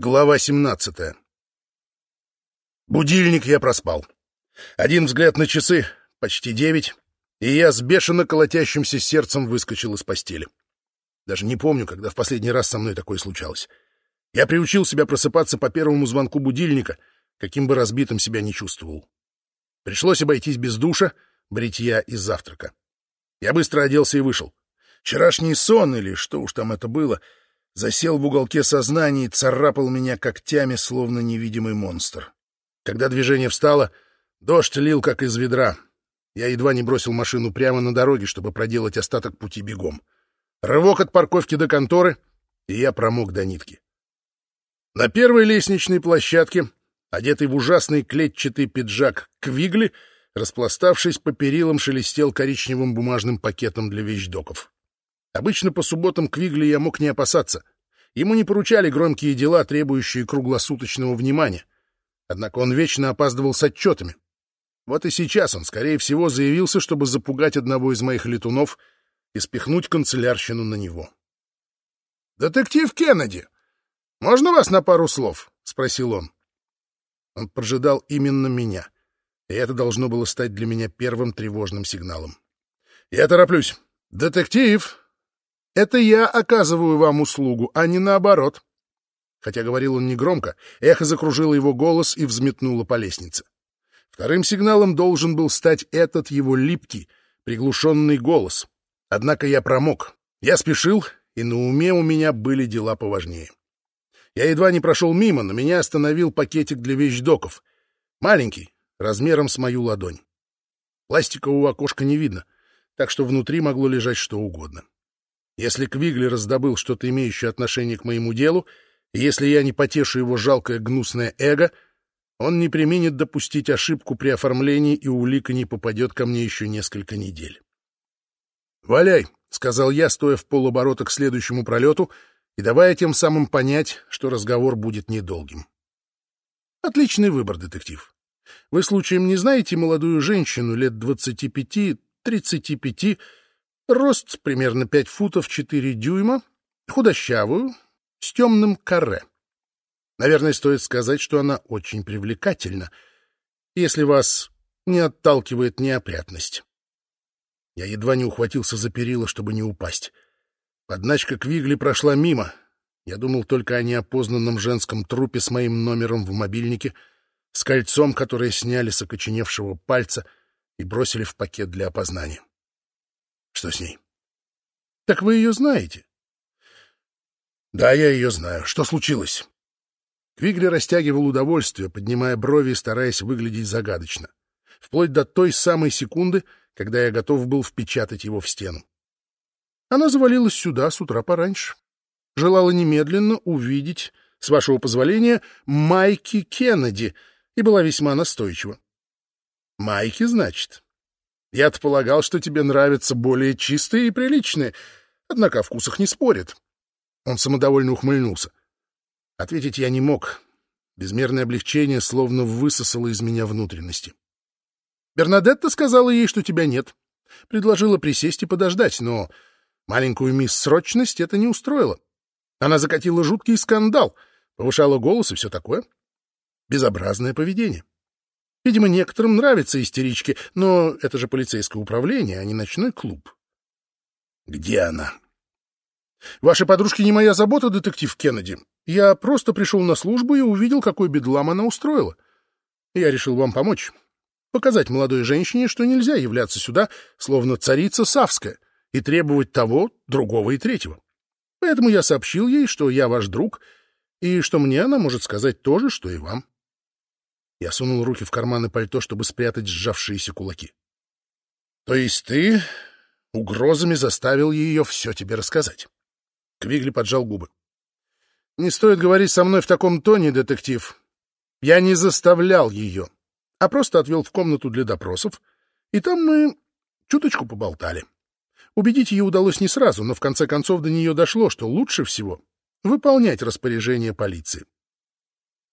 Глава 17 Будильник я проспал. Один взгляд на часы, почти девять, и я с бешено колотящимся сердцем выскочил из постели. Даже не помню, когда в последний раз со мной такое случалось. Я приучил себя просыпаться по первому звонку будильника, каким бы разбитым себя не чувствовал. Пришлось обойтись без душа, бритья и завтрака. Я быстро оделся и вышел. Вчерашний сон, или что уж там это было — засел в уголке сознания и царапал меня когтями, словно невидимый монстр. Когда движение встало, дождь лил, как из ведра. Я едва не бросил машину прямо на дороге, чтобы проделать остаток пути бегом. Рывок от парковки до конторы, и я промок до нитки. На первой лестничной площадке, одетый в ужасный клетчатый пиджак Квигли, распластавшись по перилам, шелестел коричневым бумажным пакетом для вещдоков. Обычно по субботам Квигли я мог не опасаться. Ему не поручали громкие дела, требующие круглосуточного внимания. Однако он вечно опаздывал с отчетами. Вот и сейчас он, скорее всего, заявился, чтобы запугать одного из моих летунов и спихнуть канцелярщину на него. «Детектив Кеннеди, можно вас на пару слов?» — спросил он. Он прожидал именно меня, и это должно было стать для меня первым тревожным сигналом. «Я тороплюсь. Детектив, это я оказываю вам услугу, а не наоборот. Хотя говорил он негромко, эхо закружило его голос и взметнуло по лестнице. Вторым сигналом должен был стать этот его липкий, приглушенный голос. Однако я промок. Я спешил, и на уме у меня были дела поважнее. Я едва не прошел мимо, но меня остановил пакетик для вещдоков. Маленький, размером с мою ладонь. Пластикового окошка не видно, так что внутри могло лежать что угодно. Если Квигли раздобыл что-то имеющее отношение к моему делу, и если я не потешу его жалкое гнусное эго, он не применит допустить ошибку при оформлении, и улика не попадет ко мне еще несколько недель. «Валяй», — сказал я, стоя в полоборота к следующему пролету и давая тем самым понять, что разговор будет недолгим. «Отличный выбор, детектив. Вы случаем не знаете молодую женщину лет двадцати пяти, тридцати пяти, Рост примерно 5 футов 4 дюйма, худощавую, с темным каре. Наверное, стоит сказать, что она очень привлекательна, если вас не отталкивает неопрятность. Я едва не ухватился за перила, чтобы не упасть. Подначка Квигли прошла мимо. Я думал только о неопознанном женском трупе с моим номером в мобильнике, с кольцом, которое сняли с окоченевшего пальца и бросили в пакет для опознания. Что с ней? Так вы ее знаете? Да, я ее знаю. Что случилось? Квигли растягивал удовольствие, поднимая брови и стараясь выглядеть загадочно. Вплоть до той самой секунды, когда я готов был впечатать его в стену. Она завалилась сюда с утра пораньше. Желала немедленно увидеть, с вашего позволения, Майки Кеннеди и была весьма настойчива. Майки, значит? Я-то полагал, что тебе нравятся более чистые и приличные, однако о вкусах не спорят. Он самодовольно ухмыльнулся. Ответить я не мог. Безмерное облегчение словно высосало из меня внутренности. Бернадетта сказала ей, что тебя нет. Предложила присесть и подождать, но маленькую мисс Срочность это не устроило. Она закатила жуткий скандал, повышала голос и все такое. Безобразное поведение. Видимо, некоторым нравятся истерички, но это же полицейское управление, а не ночной клуб. Где она? Ваши подружки не моя забота, детектив Кеннеди. Я просто пришел на службу и увидел, какой бедлам она устроила. Я решил вам помочь. Показать молодой женщине, что нельзя являться сюда, словно царица Савская, и требовать того, другого и третьего. Поэтому я сообщил ей, что я ваш друг, и что мне она может сказать то же, что и вам. Я сунул руки в карманы пальто, чтобы спрятать сжавшиеся кулаки. — То есть ты угрозами заставил ее все тебе рассказать? Квигли поджал губы. — Не стоит говорить со мной в таком тоне, детектив. Я не заставлял ее, а просто отвел в комнату для допросов, и там мы чуточку поболтали. Убедить ее удалось не сразу, но в конце концов до нее дошло, что лучше всего выполнять распоряжение полиции.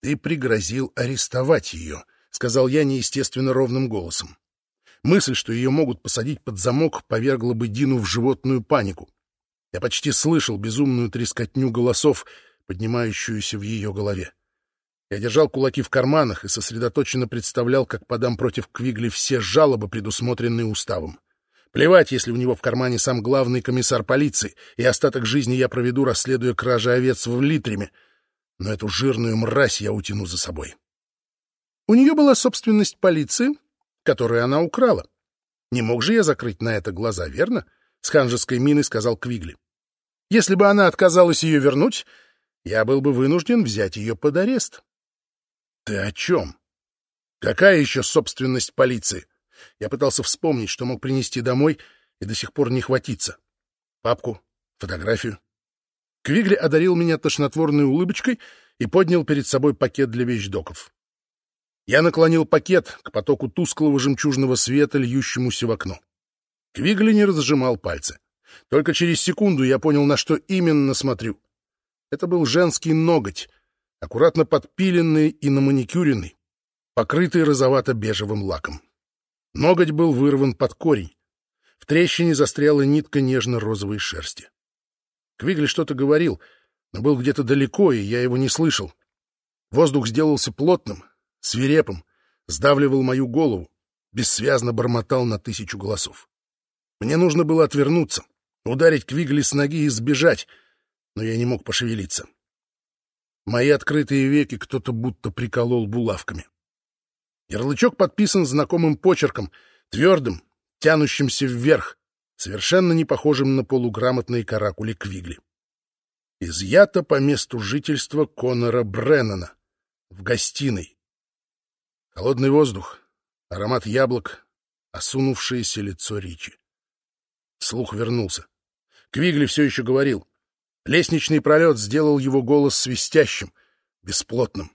«Ты пригрозил арестовать ее», — сказал я неестественно ровным голосом. Мысль, что ее могут посадить под замок, повергла бы Дину в животную панику. Я почти слышал безумную трескотню голосов, поднимающуюся в ее голове. Я держал кулаки в карманах и сосредоточенно представлял, как подам против Квигли все жалобы, предусмотренные уставом. Плевать, если у него в кармане сам главный комиссар полиции, и остаток жизни я проведу, расследуя кражи овец в Литреме. Но эту жирную мразь я утяну за собой. У нее была собственность полиции, которую она украла. Не мог же я закрыть на это глаза, верно? С ханжеской миной сказал Квигли. Если бы она отказалась ее вернуть, я был бы вынужден взять ее под арест. Ты о чем? Какая еще собственность полиции? Я пытался вспомнить, что мог принести домой, и до сих пор не хватиться. Папку, фотографию. Квигли одарил меня тошнотворной улыбочкой и поднял перед собой пакет для вещдоков. Я наклонил пакет к потоку тусклого жемчужного света, льющемуся в окно. Квигли не разжимал пальцы. Только через секунду я понял, на что именно смотрю. Это был женский ноготь, аккуратно подпиленный и наманикюренный, покрытый розовато-бежевым лаком. Ноготь был вырван под корень. В трещине застряла нитка нежно-розовой шерсти. Квигли что-то говорил, но был где-то далеко, и я его не слышал. Воздух сделался плотным, свирепым, сдавливал мою голову, бессвязно бормотал на тысячу голосов. Мне нужно было отвернуться, ударить Квигли с ноги и сбежать, но я не мог пошевелиться. Мои открытые веки кто-то будто приколол булавками. Ярлычок подписан знакомым почерком, твердым, тянущимся вверх, совершенно не похожим на полуграмотные каракули Квигли. Изъято по месту жительства Конора Бреннана в гостиной. Холодный воздух, аромат яблок, осунувшееся лицо Ричи. Слух вернулся. Квигли все еще говорил. Лестничный пролет сделал его голос свистящим, бесплотным.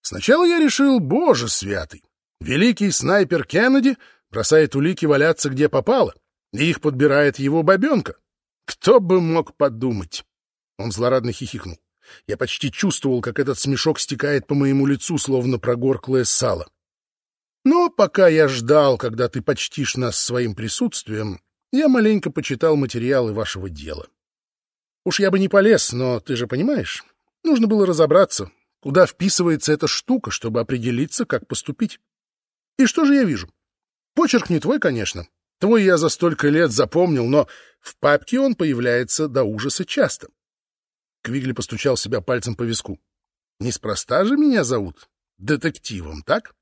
Сначала я решил, боже святый, великий снайпер Кеннеди бросает улики валяться где попало, их подбирает его бабенка. Кто бы мог подумать? Он злорадно хихикнул. Я почти чувствовал, как этот смешок стекает по моему лицу, словно прогорклое сало. Но пока я ждал, когда ты почтишь нас своим присутствием, я маленько почитал материалы вашего дела. Уж я бы не полез, но ты же понимаешь, нужно было разобраться, куда вписывается эта штука, чтобы определиться, как поступить. И что же я вижу? Почерк не твой, конечно. Твой я за столько лет запомнил, но в папке он появляется до ужаса часто. Квигли постучал себя пальцем по виску. Неспроста же меня зовут детективом, так?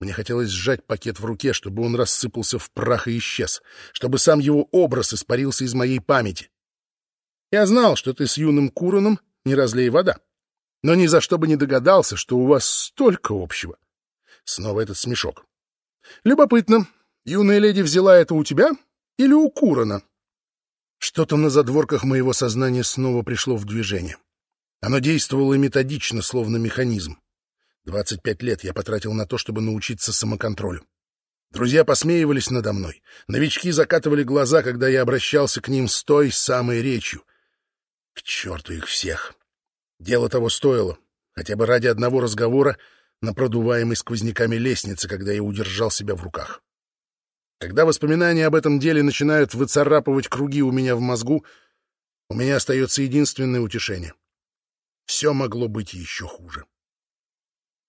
Мне хотелось сжать пакет в руке, чтобы он рассыпался в прах и исчез, чтобы сам его образ испарился из моей памяти. Я знал, что ты с юным Куроном не разлей вода, но ни за что бы не догадался, что у вас столько общего. Снова этот смешок. Любопытно, юная леди взяла это у тебя или у Курона? Что-то на задворках моего сознания снова пришло в движение. Оно действовало методично, словно механизм. Двадцать пять лет я потратил на то, чтобы научиться самоконтролю. Друзья посмеивались надо мной. Новички закатывали глаза, когда я обращался к ним с той самой речью. К черту их всех! Дело того стоило, хотя бы ради одного разговора на продуваемой сквозняками лестнице, когда я удержал себя в руках. Когда воспоминания об этом деле начинают выцарапывать круги у меня в мозгу, у меня остается единственное утешение. Все могло быть еще хуже.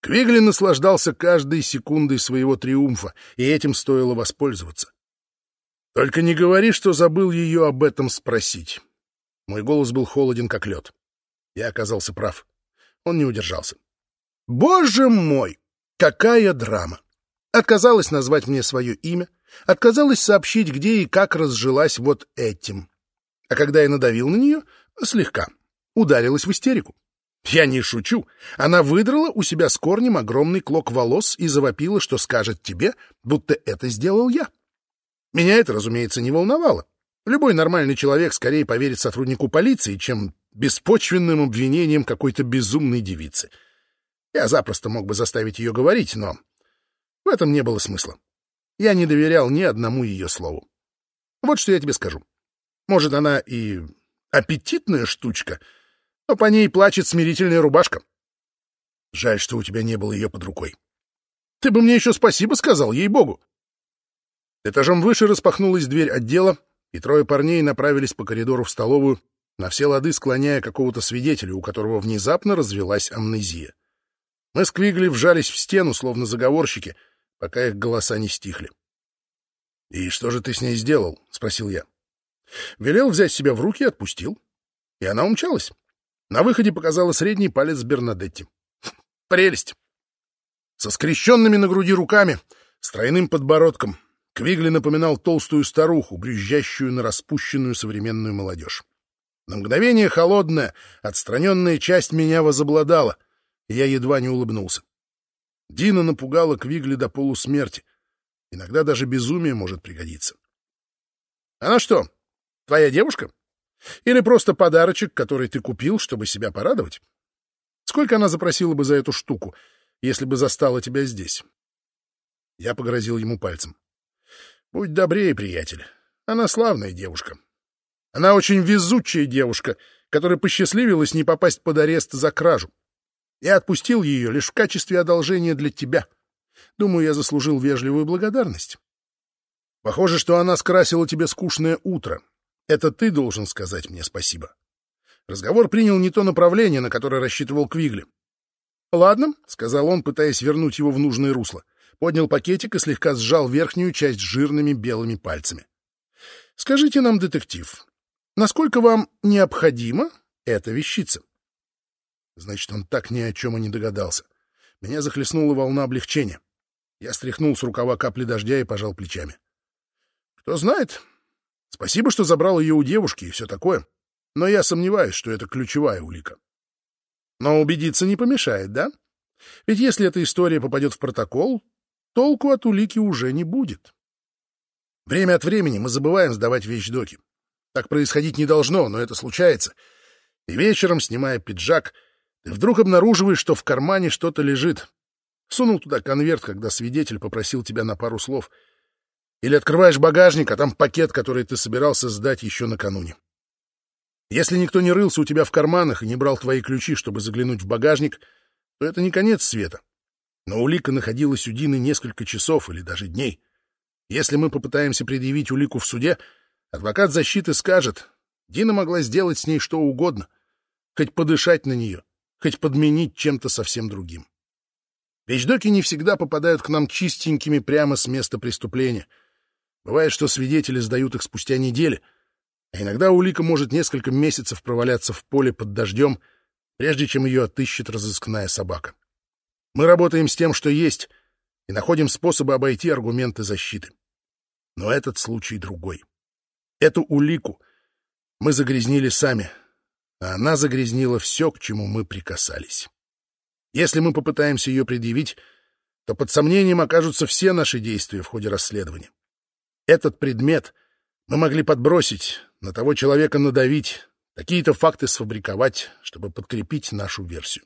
Квигли наслаждался каждой секундой своего триумфа, и этим стоило воспользоваться. Только не говори, что забыл ее об этом спросить. Мой голос был холоден, как лед. Я оказался прав. Он не удержался. Боже мой! Какая драма! Отказалась назвать мне свое имя, отказалась сообщить, где и как разжилась вот этим. А когда я надавил на нее, слегка, ударилась в истерику. Я не шучу. Она выдрала у себя с корнем огромный клок волос и завопила, что скажет тебе, будто это сделал я. Меня это, разумеется, не волновало. Любой нормальный человек скорее поверит сотруднику полиции, чем беспочвенным обвинением какой-то безумной девицы. Я запросто мог бы заставить ее говорить, но в этом не было смысла. Я не доверял ни одному ее слову. Вот что я тебе скажу. Может, она и аппетитная штучка — но по ней плачет смирительная рубашка. Жаль, что у тебя не было ее под рукой. Ты бы мне еще спасибо сказал, ей-богу. Этажом выше распахнулась дверь отдела, и трое парней направились по коридору в столовую, на все лады склоняя какого-то свидетеля, у которого внезапно развелась амнезия. Мы с Квигли вжались в стену, словно заговорщики, пока их голоса не стихли. — И что же ты с ней сделал? — спросил я. Велел взять себя в руки и отпустил. И она умчалась. На выходе показала средний палец Бернадетти. Прелесть! Со скрещенными на груди руками, с тройным подбородком, Квигли напоминал толстую старуху, брюзжащую на распущенную современную молодежь. На мгновение холодная, отстраненная часть меня возобладала, и я едва не улыбнулся. Дина напугала Квигли до полусмерти. Иногда даже безумие может пригодиться. — Она что, твоя девушка? Или просто подарочек, который ты купил, чтобы себя порадовать? Сколько она запросила бы за эту штуку, если бы застала тебя здесь? Я погрозил ему пальцем. Будь добрее, приятель. Она славная девушка. Она очень везучая девушка, которая посчастливилась не попасть под арест за кражу. Я отпустил ее лишь в качестве одолжения для тебя. Думаю, я заслужил вежливую благодарность. Похоже, что она скрасила тебе скучное утро. Это ты должен сказать мне спасибо. Разговор принял не то направление, на которое рассчитывал Квигли. «Ладно», — сказал он, пытаясь вернуть его в нужное русло поднял пакетик и слегка сжал верхнюю часть жирными белыми пальцами. «Скажите нам, детектив, насколько вам необходима эта вещица?» Значит, он так ни о чем и не догадался. Меня захлестнула волна облегчения. Я стряхнул с рукава капли дождя и пожал плечами. «Кто знает. Спасибо, что забрал ее у девушки и все такое. Но я сомневаюсь, что это ключевая улика. Но убедиться не помешает, да? Ведь если эта история попадет в протокол, толку от улики уже не будет. Время от времени мы забываем сдавать вещдоки. Так происходить не должно, но это случается. И вечером, снимая пиджак, ты вдруг обнаруживаешь, что в кармане что-то лежит. Сунул туда конверт, когда свидетель попросил тебя на пару слов. Или открываешь багажник, а там пакет, который ты собирался сдать еще накануне. Если никто не рылся у тебя в карманах и не брал твои ключи, чтобы заглянуть в багажник, то это не конец света. Но улика находилась у Дины несколько часов или даже дней. Если мы попытаемся предъявить улику в суде, адвокат защиты скажет, Дина могла сделать с ней что угодно, хоть подышать на нее, хоть подменить чем-то совсем другим. Вещдоки не всегда попадают к нам чистенькими прямо с места преступления. Бывает, что свидетели сдают их спустя недели, а иногда улика может несколько месяцев проваляться в поле под дождем, прежде чем ее отыщет разыскная собака. Мы работаем с тем, что есть, и находим способы обойти аргументы защиты. Но этот случай другой. Эту улику мы загрязнили сами, а она загрязнила все, к чему мы прикасались. Если мы попытаемся ее предъявить, то под сомнением окажутся все наши действия в ходе расследования. Этот предмет мы могли подбросить, на того человека надавить, какие-то факты сфабриковать, чтобы подкрепить нашу версию.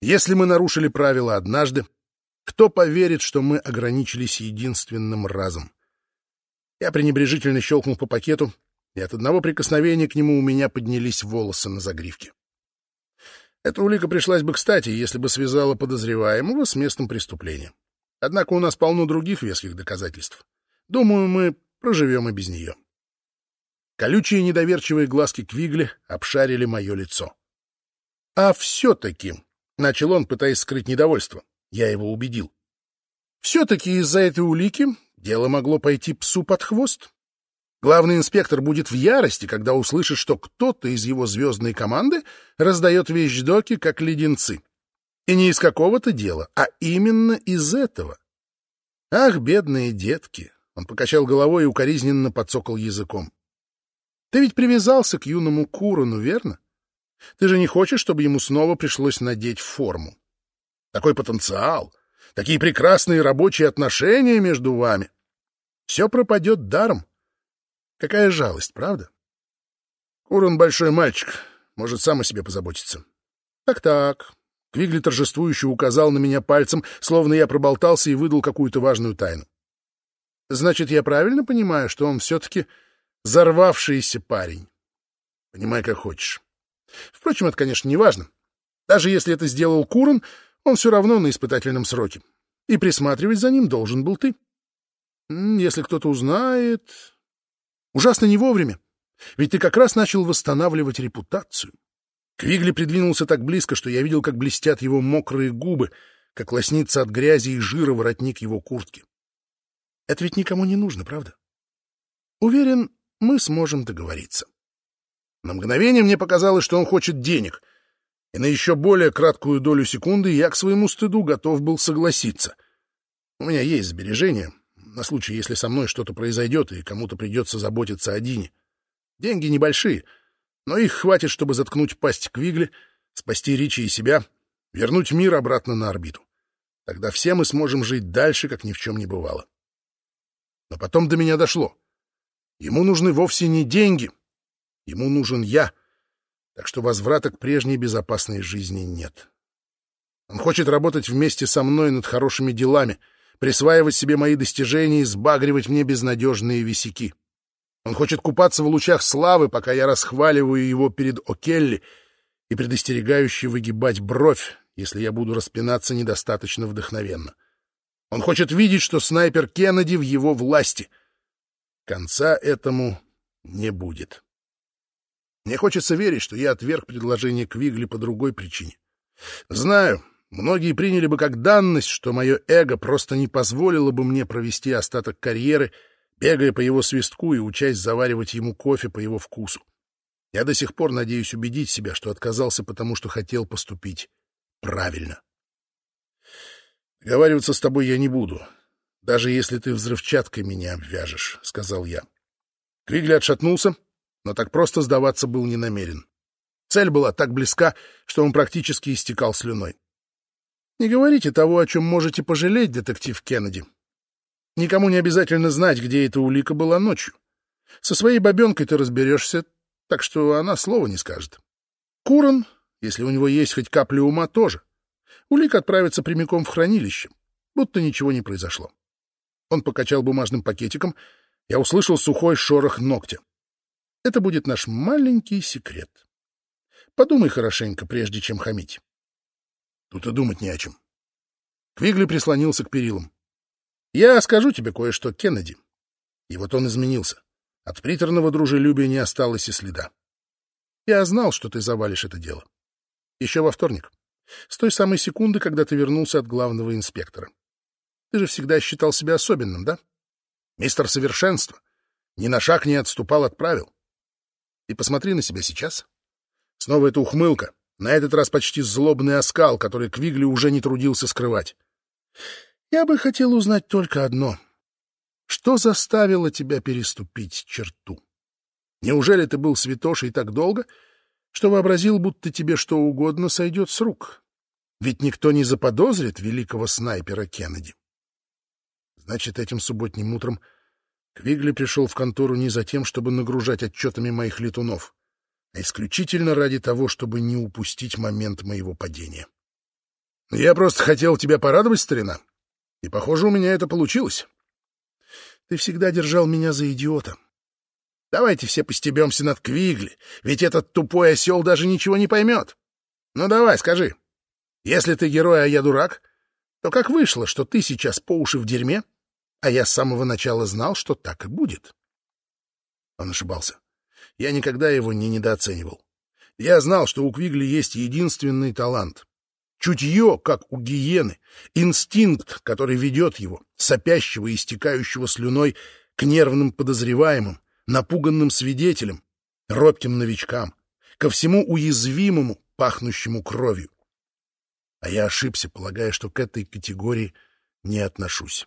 Если мы нарушили правила однажды, кто поверит, что мы ограничились единственным разом? Я пренебрежительно щелкнул по пакету, и от одного прикосновения к нему у меня поднялись волосы на загривке. Эта улика пришлась бы кстати, если бы связала подозреваемого с местом преступления. Однако у нас полно других веских доказательств. Думаю, мы проживем и без нее. Колючие недоверчивые глазки Квигли обшарили мое лицо. А все-таки — начал он, пытаясь скрыть недовольство. Я его убедил. Все-таки из-за этой улики дело могло пойти псу под хвост. Главный инспектор будет в ярости, когда услышит, что кто-то из его звездной команды раздает вещдоки, как леденцы. И не из какого-то дела, а именно из этого. Ах, бедные детки! Он покачал головой и укоризненно подсокал языком. Ты ведь привязался к юному Курону, верно? Ты же не хочешь, чтобы ему снова пришлось надеть форму? Такой потенциал, такие прекрасные рабочие отношения между вами. Все пропадет даром. Какая жалость, правда? Курон большой мальчик, может сам о себе позаботиться. Так-так. Квигли торжествующе указал на меня пальцем, словно я проболтался и выдал какую-то важную тайну. Значит, я правильно понимаю, что он все-таки взорвавшийся парень? Понимай, как хочешь. Впрочем, это, конечно, не важно. Даже если это сделал Курон, он все равно на испытательном сроке. И присматривать за ним должен был ты. Если кто-то узнает... Ужасно не вовремя. Ведь ты как раз начал восстанавливать репутацию. Квигли придвинулся так близко, что я видел, как блестят его мокрые губы, как лоснится от грязи и жира воротник его куртки. Это ведь никому не нужно, правда? Уверен, мы сможем договориться. На мгновение мне показалось, что он хочет денег, и на еще более краткую долю секунды я к своему стыду готов был согласиться. У меня есть сбережения, на случай, если со мной что-то произойдет и кому-то придется заботиться о Дине. Деньги небольшие, но их хватит, чтобы заткнуть пасть Квигли, спасти Ричи и себя, вернуть мир обратно на орбиту. Тогда все мы сможем жить дальше, как ни в чем не бывало. Но потом до меня дошло. Ему нужны вовсе не деньги. Ему нужен я. Так что возврата к прежней безопасной жизни нет. Он хочет работать вместе со мной над хорошими делами, присваивать себе мои достижения и сбагривать мне безнадежные висяки. Он хочет купаться в лучах славы, пока я расхваливаю его перед О'Келли и предостерегающе выгибать бровь, если я буду распинаться недостаточно вдохновенно. Он хочет видеть, что снайпер Кеннеди в его власти. Конца этому не будет. Мне хочется верить, что я отверг предложение Квигли по другой причине. Знаю, многие приняли бы как данность, что мое эго просто не позволило бы мне провести остаток карьеры, бегая по его свистку и учась заваривать ему кофе по его вкусу. Я до сих пор надеюсь убедить себя, что отказался потому, что хотел поступить правильно. «Договариваться с тобой я не буду, даже если ты взрывчаткой меня обвяжешь», — сказал я. Кригли отшатнулся, но так просто сдаваться был не намерен. Цель была так близка, что он практически истекал слюной. «Не говорите того, о чем можете пожалеть, детектив Кеннеди. Никому не обязательно знать, где эта улика была ночью. Со своей бабенкой ты разберешься, так что она слова не скажет. Куран, если у него есть хоть капля ума, тоже. Улика отправится прямиком в хранилище, будто ничего не произошло. Он покачал бумажным пакетиком, я услышал сухой шорох ногтя. Это будет наш маленький секрет. Подумай хорошенько, прежде чем хамить. Тут и думать не о чем. Квигли прислонился к перилам. Я скажу тебе кое-что, Кеннеди. И вот он изменился. От приторного дружелюбия не осталось и следа. Я знал, что ты завалишь это дело. Еще во вторник. С той самой секунды, когда ты вернулся от главного инспектора. Ты же всегда считал себя особенным, да? Мистер Совершенство. Ни на шаг не отступал от правил. И посмотри на себя сейчас. Снова эта ухмылка. На этот раз почти злобный оскал, который Квигли уже не трудился скрывать. Я бы хотел узнать только одно. Что заставило тебя переступить черту? Неужели ты был святошей так долго, что вообразил, будто тебе что угодно сойдет с рук. Ведь никто не заподозрит великого снайпера Кеннеди. Значит, этим субботним утром Квигли пришел в контору не за тем, чтобы нагружать отчетами моих летунов, а исключительно ради того, чтобы не упустить момент моего падения. Я просто хотел тебя порадовать, старина, и, похоже, у меня это получилось. Ты всегда держал меня за идиота. Давайте все постебемся над Квигли, ведь этот тупой осел даже ничего не поймет. Ну давай, скажи, если ты герой, а я дурак, то как вышло, что ты сейчас по уши в дерьме, а я с самого начала знал, что так и будет? Он ошибался. Я никогда его не недооценивал. Я знал, что у Квигли есть единственный талант. Чутье, как у гиены, инстинкт, который ведет его, сопящего и истекающего слюной, к нервным подозреваемым, напуганным свидетелям, робким новичкам, ко всему уязвимому, пахнущему кровью. А я ошибся, полагая, что к этой категории не отношусь.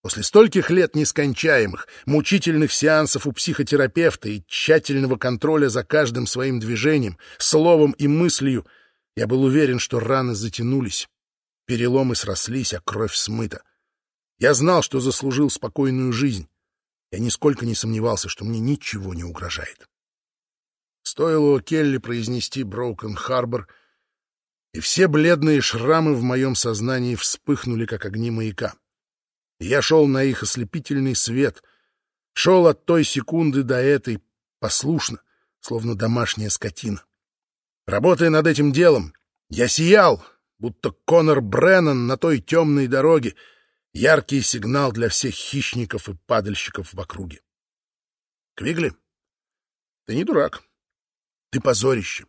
После стольких лет нескончаемых, мучительных сеансов у психотерапевта и тщательного контроля за каждым своим движением, словом и мыслью, я был уверен, что раны затянулись, переломы срослись, а кровь смыта. Я знал, что заслужил спокойную жизнь, я нисколько не сомневался, что мне ничего не угрожает. Стоило Келли произнести «Броукен Харбор», и все бледные шрамы в моем сознании вспыхнули, как огни маяка. Я шел на их ослепительный свет, шел от той секунды до этой послушно, словно домашняя скотина. Работая над этим делом, я сиял, будто Конор Бреннан на той темной дороге, яркий сигнал для всех хищников и падальщиков в округе. Квигли, Ты не дурак. Ты позорище.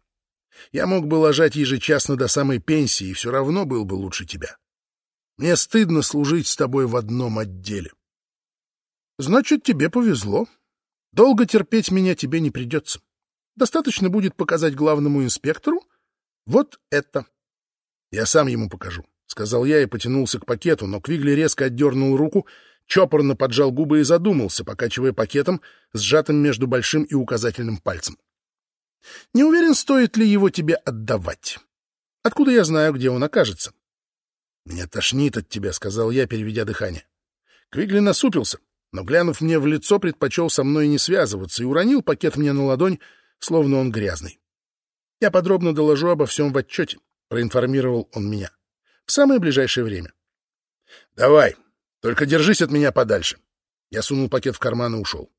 Я мог бы ложать ежечасно до самой пенсии, и все равно был бы лучше тебя. Мне стыдно служить с тобой в одном отделе. Значит, тебе повезло. Долго терпеть меня тебе не придется. Достаточно будет показать главному инспектору вот это. Я сам ему покажу, — сказал я и потянулся к пакету, но Квигли резко отдернул руку, чопорно поджал губы и задумался, покачивая пакетом, сжатым между большим и указательным пальцем. Не уверен, стоит ли его тебе отдавать. Откуда я знаю, где он окажется? — Меня тошнит от тебя, — сказал я, переведя дыхание. Квигли насупился, но, глянув мне в лицо, предпочел со мной не связываться и уронил пакет мне на ладонь, словно он грязный. Я подробно доложу обо всем в отчете, — проинформировал он меня. В самое ближайшее время. — Давай, только держись от меня подальше. Я сунул пакет в карман и ушел.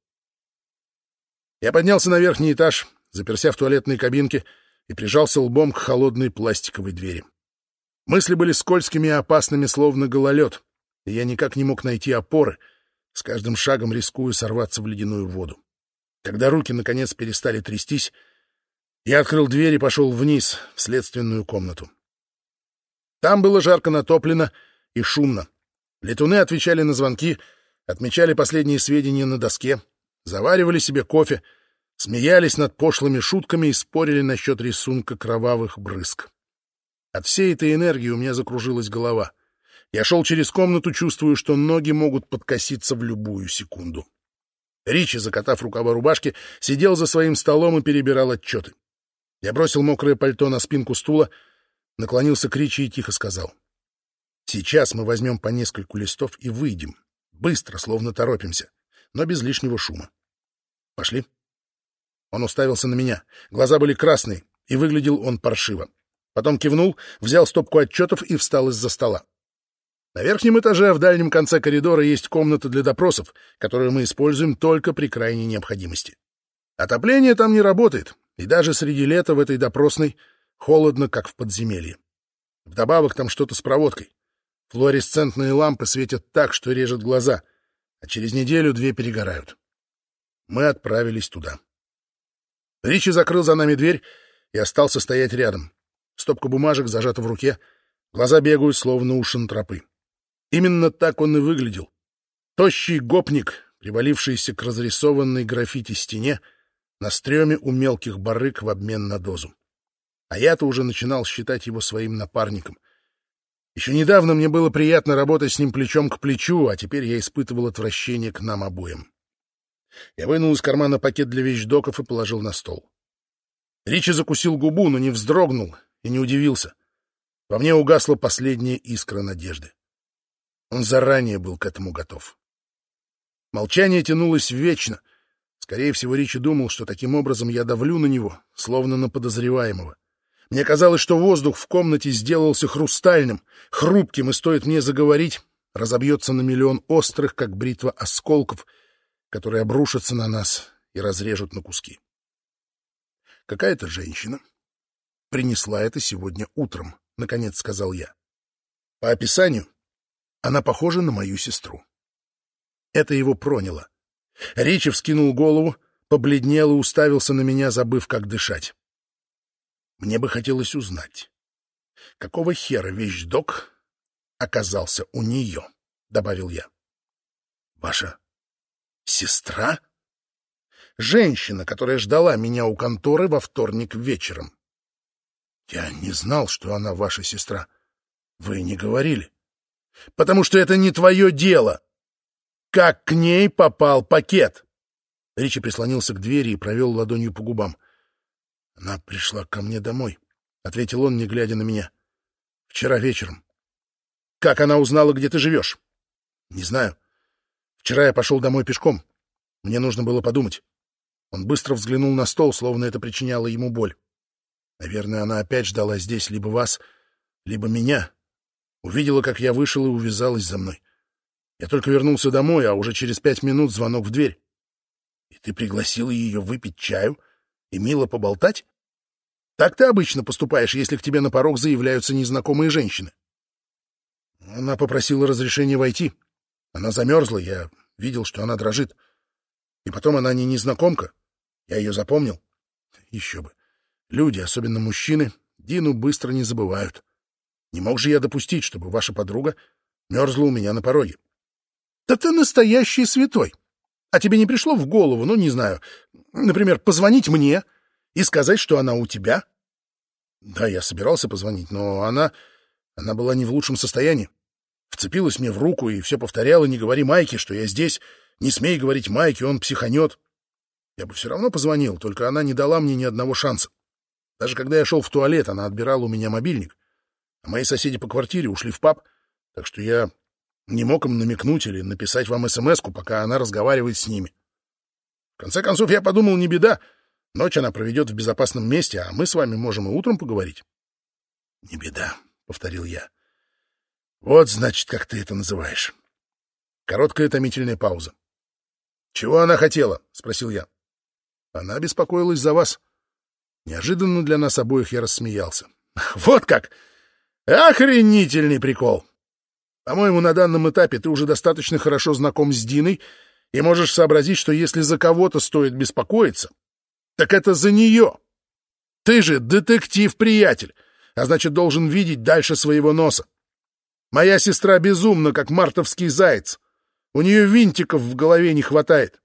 Я поднялся на верхний этаж, заперся в туалетной кабинке и прижался лбом к холодной пластиковой двери. Мысли были скользкими и опасными, словно гололед, и я никак не мог найти опоры, с каждым шагом рискуя сорваться в ледяную воду. Когда руки, наконец, перестали трястись, я открыл дверь и пошел вниз, в следственную комнату. Там было жарко натоплено и шумно. Летуны отвечали на звонки, отмечали последние сведения на доске, заваривали себе кофе, смеялись над пошлыми шутками и спорили насчет рисунка кровавых брызг. От всей этой энергии у меня закружилась голова. Я шел через комнату, чувствую, что ноги могут подкоситься в любую секунду. Ричи, закатав рукава рубашки, сидел за своим столом и перебирал отчеты. Я бросил мокрое пальто на спинку стула, наклонился к Ричи и тихо сказал. «Сейчас мы возьмем по нескольку листов и выйдем. Быстро, словно торопимся, но без лишнего шума. Пошли». Он уставился на меня. Глаза были красные, и выглядел он паршиво. Потом кивнул, взял стопку отчетов и встал из-за стола. На верхнем этаже в дальнем конце коридора есть комната для допросов, которую мы используем только при крайней необходимости. Отопление там не работает, и даже среди лета в этой допросной холодно, как в подземелье. Вдобавок там что-то с проводкой. Флуоресцентные лампы светят так, что режет глаза, а через неделю две перегорают. Мы отправились туда. Ричи закрыл за нами дверь и остался стоять рядом. Стопка бумажек зажата в руке, глаза бегают, словно у шантропы. Именно так он и выглядел. Тощий гопник, привалившийся к разрисованной граффити стене, на стреме у мелких барыг в обмен на дозу. А я-то уже начинал считать его своим напарником. Еще недавно мне было приятно работать с ним плечом к плечу, а теперь я испытывал отвращение к нам обоим. Я вынул из кармана пакет для вещдоков и положил на стол. Ричи закусил губу, но не вздрогнул и не удивился. Во мне угасла последняя искра надежды. Он заранее был к этому готов. Молчание тянулось вечно. Скорее всего, Ричи думал, что таким образом я давлю на него, словно на подозреваемого. Мне казалось, что воздух в комнате сделался хрустальным, хрупким, и стоит мне заговорить, разобьется на миллион острых, как бритва осколков — которые обрушатся на нас и разрежут на куски. Какая-то женщина принесла это сегодня утром, — наконец сказал я. По описанию она похожа на мою сестру. Это его проняло. Ричи вскинул голову, побледнел и уставился на меня, забыв, как дышать. Мне бы хотелось узнать, какого хера вещдок оказался у нее, — добавил я. — Ваша Сестра? Женщина, которая ждала меня у конторы во вторник вечером. Я не знал, что она ваша сестра. Вы не говорили. Потому что это не твое дело. Как к ней попал пакет? Ричи прислонился к двери и провел ладонью по губам. Она пришла ко мне домой, — ответил он, не глядя на меня. Вчера вечером. Как она узнала, где ты живешь? Не знаю. Вчера я пошел домой пешком. Мне нужно было подумать. Он быстро взглянул на стол, словно это причиняло ему боль. Наверное, она опять ждала здесь либо вас, либо меня. Увидела, как я вышел, и увязалась за мной. Я только вернулся домой, а уже через пять минут звонок в дверь. И ты пригласил ее выпить чаю и мило поболтать? Так ты обычно поступаешь, если к тебе на порог заявляются незнакомые женщины. Она попросила разрешения войти. Она замерзла, я видел, что она дрожит. И потом она не незнакомка. Я ее запомнил. Еще бы. Люди, особенно мужчины, Дину быстро не забывают. Не мог же я допустить, чтобы ваша подруга мерзла у меня на пороге. Да ты настоящий святой. А тебе не пришло в голову, ну, не знаю, например, позвонить мне и сказать, что она у тебя? Да, я собирался позвонить, но она... она была не в лучшем состоянии. Вцепилась мне в руку и все повторяла, не говори Майке, что я здесь, не смей говорить Майке, он психанет. Я бы все равно позвонил, только она не дала мне ни одного шанса. Даже когда я шел в туалет, она отбирала у меня мобильник. А мои соседи по квартире ушли в паб, так что я не мог им намекнуть или написать вам смс пока она разговаривает с ними. В конце концов, я подумал, не беда. Ночь она проведет в безопасном месте, а мы с вами можем и утром поговорить. — Не беда, — повторил я. — Вот, значит, как ты это называешь. Короткая томительная пауза. — Чего она хотела? — спросил я. — Она беспокоилась за вас. Неожиданно для нас обоих я рассмеялся. — Вот как! Охренительный прикол! По-моему, на данном этапе ты уже достаточно хорошо знаком с Диной и можешь сообразить, что если за кого-то стоит беспокоиться, так это за нее. Ты же детектив-приятель, а значит, должен видеть дальше своего носа. Моя сестра безумна, как мартовский заяц. У нее винтиков в голове не хватает.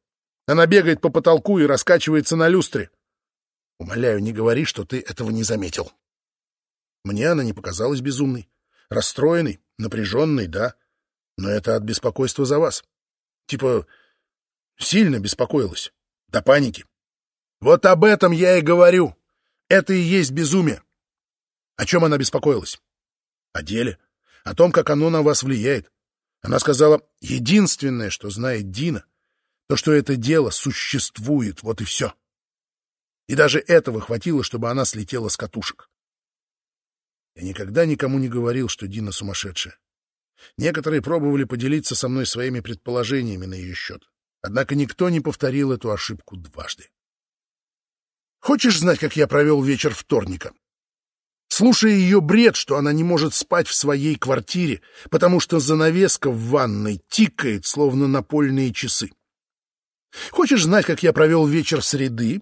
Она бегает по потолку и раскачивается на люстре. Умоляю, не говори, что ты этого не заметил. Мне она не показалась безумной. Расстроенной, напряженной, да. Но это от беспокойства за вас. Типа, сильно беспокоилась. До паники. Вот об этом я и говорю. Это и есть безумие. О чем она беспокоилась? О деле. О том, как оно на вас влияет. Она сказала, единственное, что знает Дина, то, что это дело существует, вот и все. И даже этого хватило, чтобы она слетела с катушек. Я никогда никому не говорил, что Дина сумасшедшая. Некоторые пробовали поделиться со мной своими предположениями на ее счет. Однако никто не повторил эту ошибку дважды. Хочешь знать, как я провел вечер вторника? Слушая ее бред, что она не может спать в своей квартире, потому что занавеска в ванной тикает, словно напольные часы. Хочешь знать, как я провел вечер среды?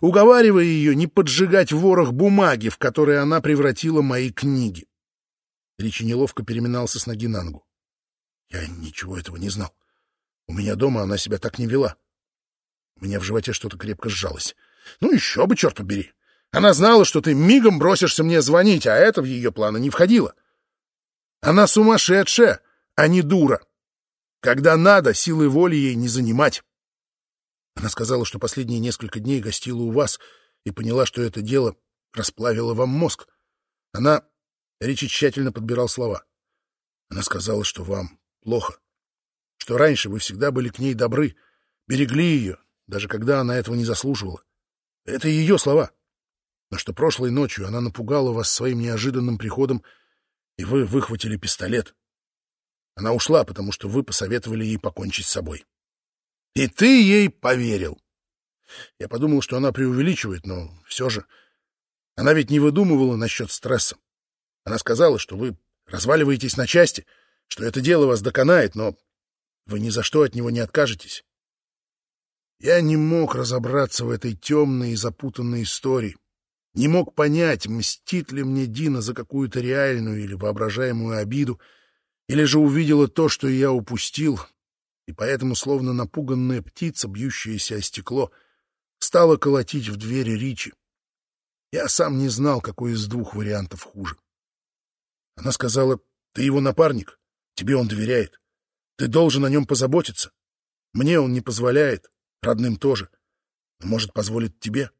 Уговаривая ее не поджигать ворох бумаги, в который она превратила мои книги. Ричи неловко переминался с ноги на ногу. Я ничего этого не знал. У меня дома она себя так не вела. У меня в животе что-то крепко сжалось. Ну еще бы, черт побери. Она знала, что ты мигом бросишься мне звонить, а это в ее планы не входило. Она сумасшедшая, а не дура. Когда надо, силы воли ей не занимать. Она сказала, что последние несколько дней гостила у вас и поняла, что это дело расплавило вам мозг. Она Ричи тщательно подбирал слова. Она сказала, что вам плохо, что раньше вы всегда были к ней добры, берегли ее, даже когда она этого не заслуживала. Это ее слова. Но что прошлой ночью она напугала вас своим неожиданным приходом, и вы выхватили пистолет. Она ушла, потому что вы посоветовали ей покончить с собой. И ты ей поверил. Я подумал, что она преувеличивает, но все же... Она ведь не выдумывала насчет стресса. Она сказала, что вы разваливаетесь на части, что это дело вас доконает, но вы ни за что от него не откажетесь. Я не мог разобраться в этой темной и запутанной истории. Не мог понять, мстит ли мне Дина за какую-то реальную или воображаемую обиду, или же увидела то, что я упустил, и поэтому, словно напуганная птица, бьющаяся о стекло, стала колотить в двери Ричи. Я сам не знал, какой из двух вариантов хуже. Она сказала, ты его напарник, тебе он доверяет. Ты должен о нем позаботиться. Мне он не позволяет, родным тоже. Но может позволить тебе.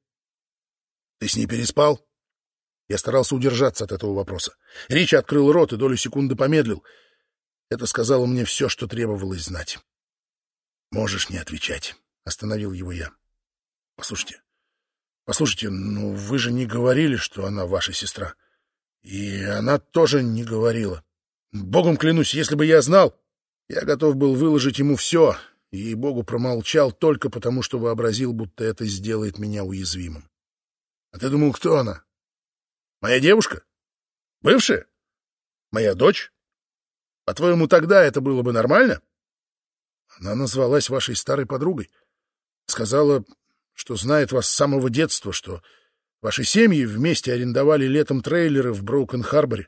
Ты с ней переспал? Я старался удержаться от этого вопроса. Ричи открыл рот и долю секунды помедлил. Это сказала мне все, что требовалось знать. «Можешь не отвечать», — остановил его я. «Послушайте, послушайте, ну вы же не говорили, что она ваша сестра. И она тоже не говорила. Богом клянусь, если бы я знал, я готов был выложить ему все, и Богу промолчал только потому, что вообразил, будто это сделает меня уязвимым. А ты думал, кто она? Моя девушка? Бывшая? Моя дочь? По-твоему, тогда это было бы нормально? Она назвалась вашей старой подругой. Сказала, что знает вас с самого детства, что ваши семьи вместе арендовали летом трейлеры в Броукен-Харборе.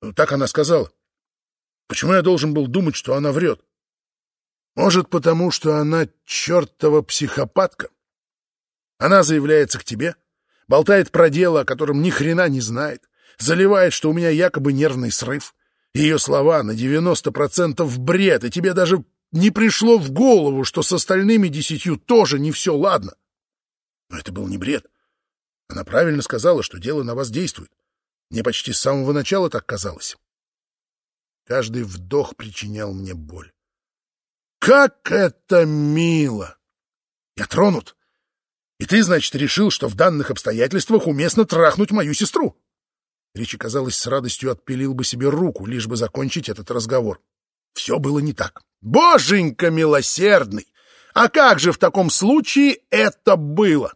Ну, так она сказала. Почему я должен был думать, что она врет? Может, потому что она чертова психопатка? Она заявляется к тебе, болтает про дело, о котором ни хрена не знает, заливает, что у меня якобы нервный срыв. Ее слова на 90% бред, и тебе даже не пришло в голову, что с остальными десятью тоже не все ладно. Но это был не бред. Она правильно сказала, что дело на вас действует. Мне почти с самого начала так казалось. Каждый вдох причинял мне боль. Как это мило! Я тронут. И ты, значит, решил, что в данных обстоятельствах уместно трахнуть мою сестру? Ричи, казалось, с радостью отпилил бы себе руку, лишь бы закончить этот разговор. Все было не так. Боженька милосердный! А как же в таком случае это было?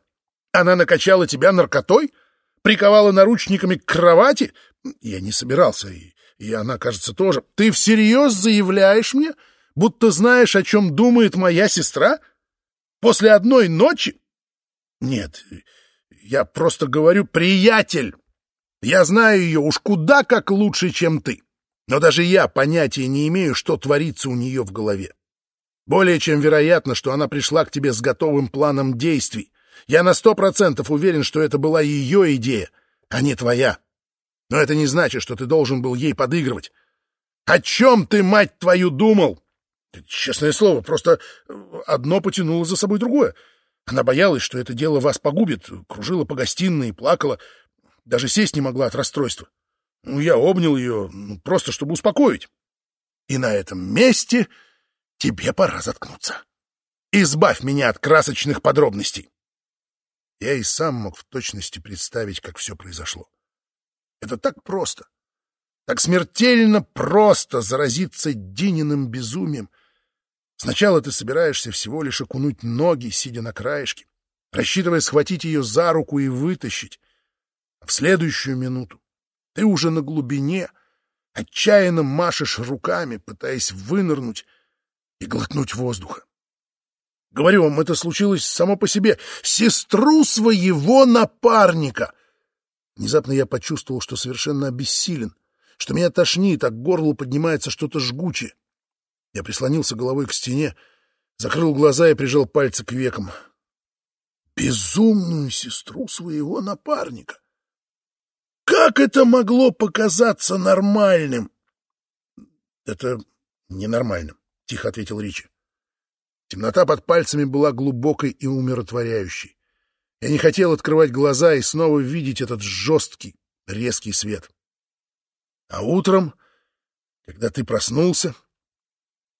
Она накачала тебя наркотой? Приковала наручниками к кровати? Я не собирался, и, и она, кажется, тоже. Ты всерьез заявляешь мне, будто знаешь, о чем думает моя сестра? После одной ночи? Нет, я просто говорю «приятель». Я знаю ее уж куда как лучше, чем ты. Но даже я понятия не имею, что творится у нее в голове. Более чем вероятно, что она пришла к тебе с готовым планом действий. Я на сто процентов уверен, что это была ее идея, а не твоя. Но это не значит, что ты должен был ей подыгрывать. О чем ты, мать твою, думал? Честное слово, просто одно потянуло за собой другое. Она боялась, что это дело вас погубит, кружила по гостиной и плакала, даже сесть не могла от расстройства. Ну, я обнял ее, ну, просто чтобы успокоить. И на этом месте тебе пора заткнуться. Избавь меня от красочных подробностей. Я и сам мог в точности представить, как все произошло. Это так просто. Так смертельно просто заразиться Дининым безумием. Сначала ты собираешься всего лишь окунуть ноги, сидя на краешке, рассчитывая схватить ее за руку и вытащить. А в следующую минуту ты уже на глубине, отчаянно машешь руками, пытаясь вынырнуть и глотнуть воздуха. Говорю вам, это случилось само по себе. Сестру своего напарника! Внезапно я почувствовал, что совершенно обессилен, что меня тошнит, а к горлу поднимается что-то жгучее. Я прислонился головой к стене, закрыл глаза и прижал пальцы к векам. Безумную сестру своего напарника! Как это могло показаться нормальным? — Это ненормальным, — тихо ответил Ричи. Темнота под пальцами была глубокой и умиротворяющей. Я не хотел открывать глаза и снова видеть этот жесткий, резкий свет. А утром, когда ты проснулся,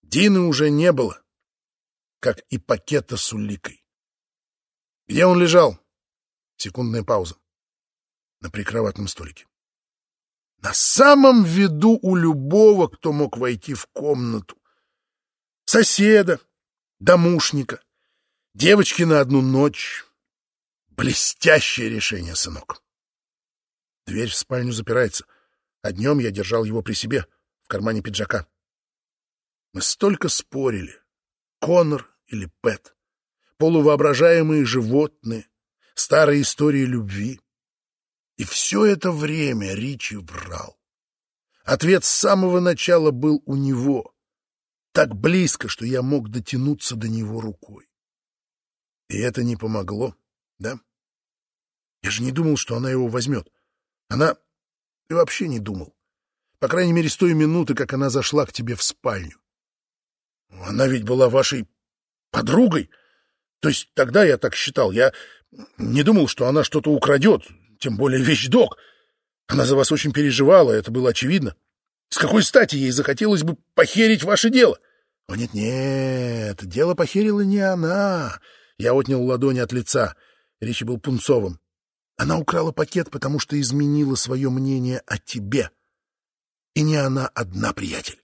Дины уже не было, как и пакета с уликой. Где он лежал? Секундная пауза на прикроватном столике. На самом виду у любого, кто мог войти в комнату. Соседа, домушника, девочки на одну ночь. Блестящее решение, сынок. Дверь в спальню запирается, а днем я держал его при себе, в кармане пиджака. Мы столько спорили. Конор или Пэт. Полувоображаемые животные, старые истории любви. И все это время Ричи врал. Ответ с самого начала был у него, так близко, что я мог дотянуться до него рукой. И это не помогло, да? Я же не думал, что она его возьмет. Она... и вообще не думал. По крайней мере, с той минуты, как она зашла к тебе в спальню. Она ведь была вашей подругой. То есть тогда я так считал. Я не думал, что она что-то украдет, тем более вещдок. Она за вас очень переживала, это было очевидно. С какой стати ей захотелось бы похерить ваше дело? О, нет-нет, дело похерила не она. Я отнял ладони от лица. Речь был пунцовым. Она украла пакет, потому что изменила свое мнение о тебе. И не она одна, приятель.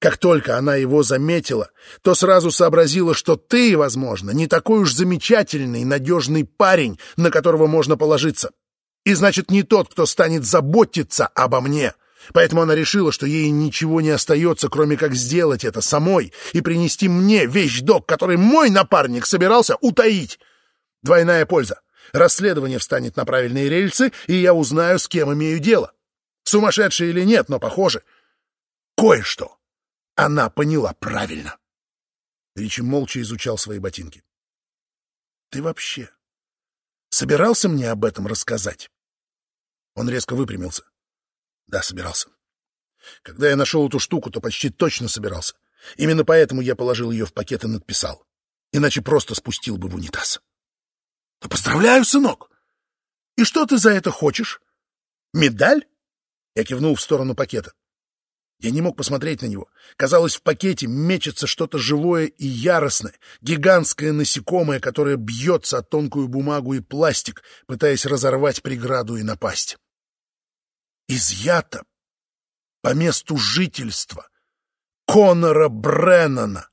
Как только она его заметила, то сразу сообразила, что ты, возможно, не такой уж замечательный, надежный парень, на которого можно положиться и значит не тот, кто станет заботиться обо мне. Поэтому она решила, что ей ничего не остается, кроме как сделать это самой и принести мне вещдок, который мой напарник собирался утаить. Двойная польза. Расследование встанет на правильные рельсы, и я узнаю, с кем имею дело. Сумасшедший или нет, но, похоже, кое-что она поняла правильно. Ричи молча изучал свои ботинки. — Ты вообще собирался мне об этом рассказать? Он резко выпрямился. — Да, собирался. Когда я нашел эту штуку, то почти точно собирался. Именно поэтому я положил ее в пакет и надписал. Иначе просто спустил бы в унитаз. — поздравляю, сынок! И что ты за это хочешь? Медаль? Я кивнул в сторону пакета. Я не мог посмотреть на него. Казалось, в пакете мечется что-то живое и яростное, гигантское насекомое, которое бьется о тонкую бумагу и пластик, пытаясь разорвать преграду и напасть. Изъято по месту жительства Конора Бреннана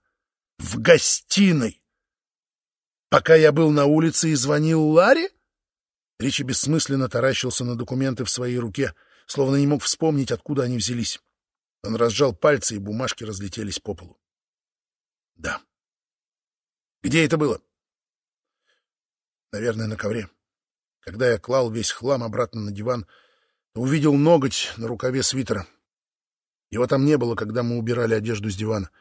в гостиной. Пока я был на улице и звонил Ларе? Ричи бессмысленно таращился на документы в своей руке, словно не мог вспомнить, откуда они взялись. Он разжал пальцы, и бумажки разлетелись по полу. Да. Где это было? Наверное, на ковре. Когда я клал весь хлам обратно на диван, то увидел ноготь на рукаве свитера. Его там не было, когда мы убирали одежду с дивана.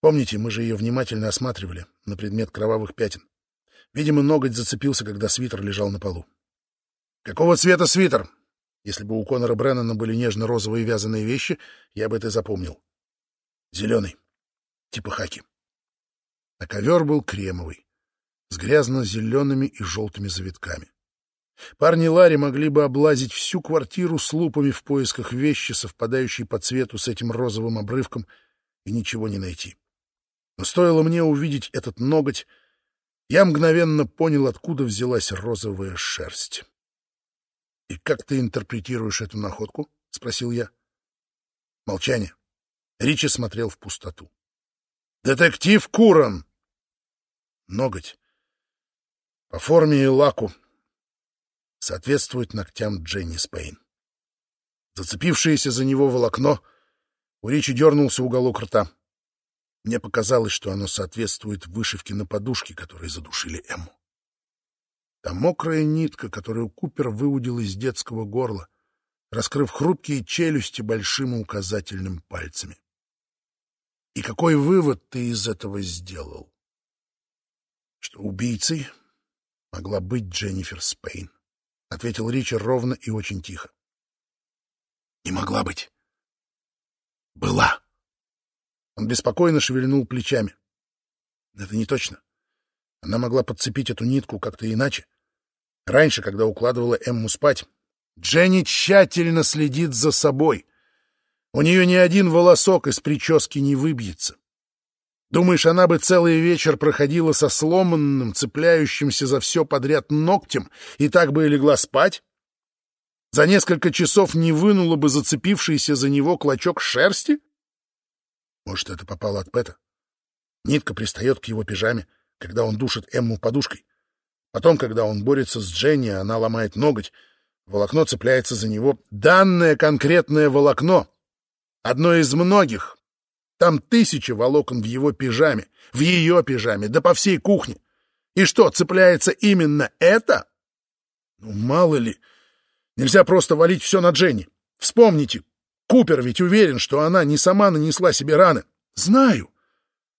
Помните, мы же ее внимательно осматривали на предмет кровавых пятен. Видимо, ноготь зацепился, когда свитер лежал на полу. «Какого цвета свитер?» Если бы у Конора Бреннана были нежно-розовые вязаные вещи, я бы это запомнил. Зеленый. Типа хаки. А ковер был кремовый, с грязно-зелеными и желтыми завитками. Парни Ларри могли бы облазить всю квартиру с лупами в поисках вещи, совпадающей по цвету с этим розовым обрывком, и ничего не найти. Но стоило мне увидеть этот ноготь, я мгновенно понял, откуда взялась розовая шерсть. «И как ты интерпретируешь эту находку?» — спросил я. Молчание. Ричи смотрел в пустоту. «Детектив Куран!» Ноготь. По форме и лаку соответствует ногтям Дженни Спейн. Зацепившееся за него волокно, у Ричи дернулся уголок рта. Мне показалось, что оно соответствует вышивке на подушке, которые задушили Эмму. Та мокрая нитка, которую Купер выудил из детского горла, раскрыв хрупкие челюсти большим и указательным пальцами. И какой вывод ты из этого сделал? Что убийцей могла быть Дженнифер Спейн, — ответил Ричард ровно и очень тихо. Не могла быть. Была. Он беспокойно шевельнул плечами. Это не точно. Она могла подцепить эту нитку как-то иначе. Раньше, когда укладывала Эмму спать, Дженни тщательно следит за собой. У нее ни один волосок из прически не выбьется. Думаешь, она бы целый вечер проходила со сломанным, цепляющимся за все подряд ногтем и так бы и легла спать? За несколько часов не вынула бы зацепившийся за него клочок шерсти? Может, это попало от Пэта? Нитка пристает к его пижаме, когда он душит Эмму подушкой. Потом, когда он борется с Дженни, она ломает ноготь, волокно цепляется за него. Данное конкретное волокно. Одно из многих. Там тысячи волокон в его пижаме, в ее пижаме, да по всей кухне. И что, цепляется именно это? Ну, мало ли. Нельзя просто валить все на Дженни. Вспомните, Купер ведь уверен, что она не сама нанесла себе раны. Знаю.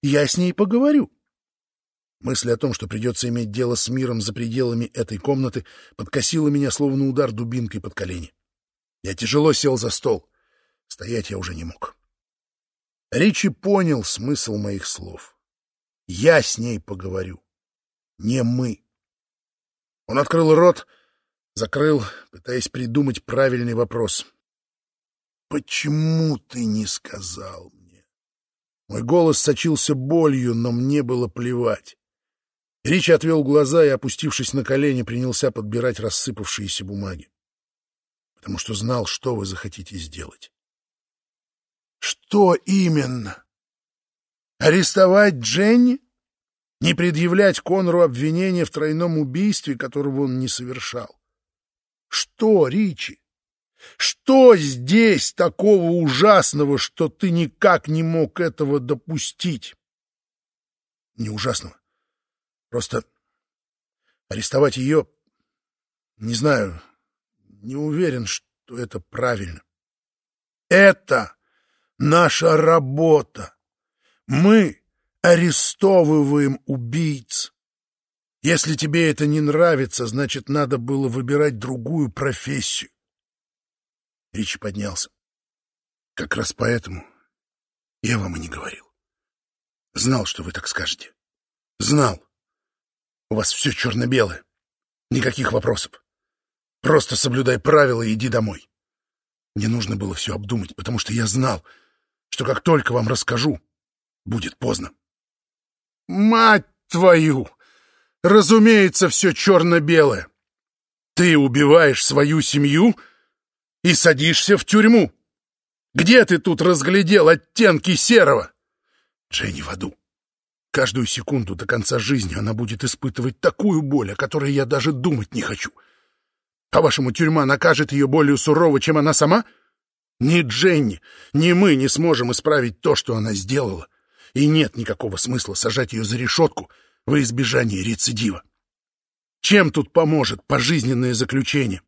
Я с ней поговорю. Мысль о том, что придется иметь дело с миром за пределами этой комнаты, подкосила меня, словно удар дубинкой под колени. Я тяжело сел за стол. Стоять я уже не мог. Ричи понял смысл моих слов. Я с ней поговорю. Не мы. Он открыл рот, закрыл, пытаясь придумать правильный вопрос. «Почему ты не сказал мне?» Мой голос сочился болью, но мне было плевать. Рич отвел глаза и, опустившись на колени, принялся подбирать рассыпавшиеся бумаги. Потому что знал, что вы захотите сделать. Что именно? Арестовать Дженни? Не предъявлять Конору обвинения в тройном убийстве, которого он не совершал? Что, Ричи? Что здесь такого ужасного, что ты никак не мог этого допустить? Не ужасного. Просто Арестовать ее... Не знаю, не уверен, что это правильно. Это наша работа. Мы арестовываем убийц. Если тебе это не нравится, значит, надо было выбирать другую профессию. Ричи поднялся. Как раз поэтому я вам и не говорил. Знал, что вы так скажете. Знал. У вас все черно-белое. Никаких вопросов. Просто соблюдай правила и иди домой. Мне нужно было все обдумать, потому что я знал, что как только вам расскажу, будет поздно. Мать твою! Разумеется, все черно-белое. Ты убиваешь свою семью и садишься в тюрьму. Где ты тут разглядел оттенки серого? Дженни в аду. Каждую секунду до конца жизни она будет испытывать такую боль, о которой я даже думать не хочу. По-вашему, тюрьма накажет ее более сурово, чем она сама? Ни Дженни, ни мы не сможем исправить то, что она сделала. И нет никакого смысла сажать ее за решетку во избежание рецидива. Чем тут поможет пожизненное заключение?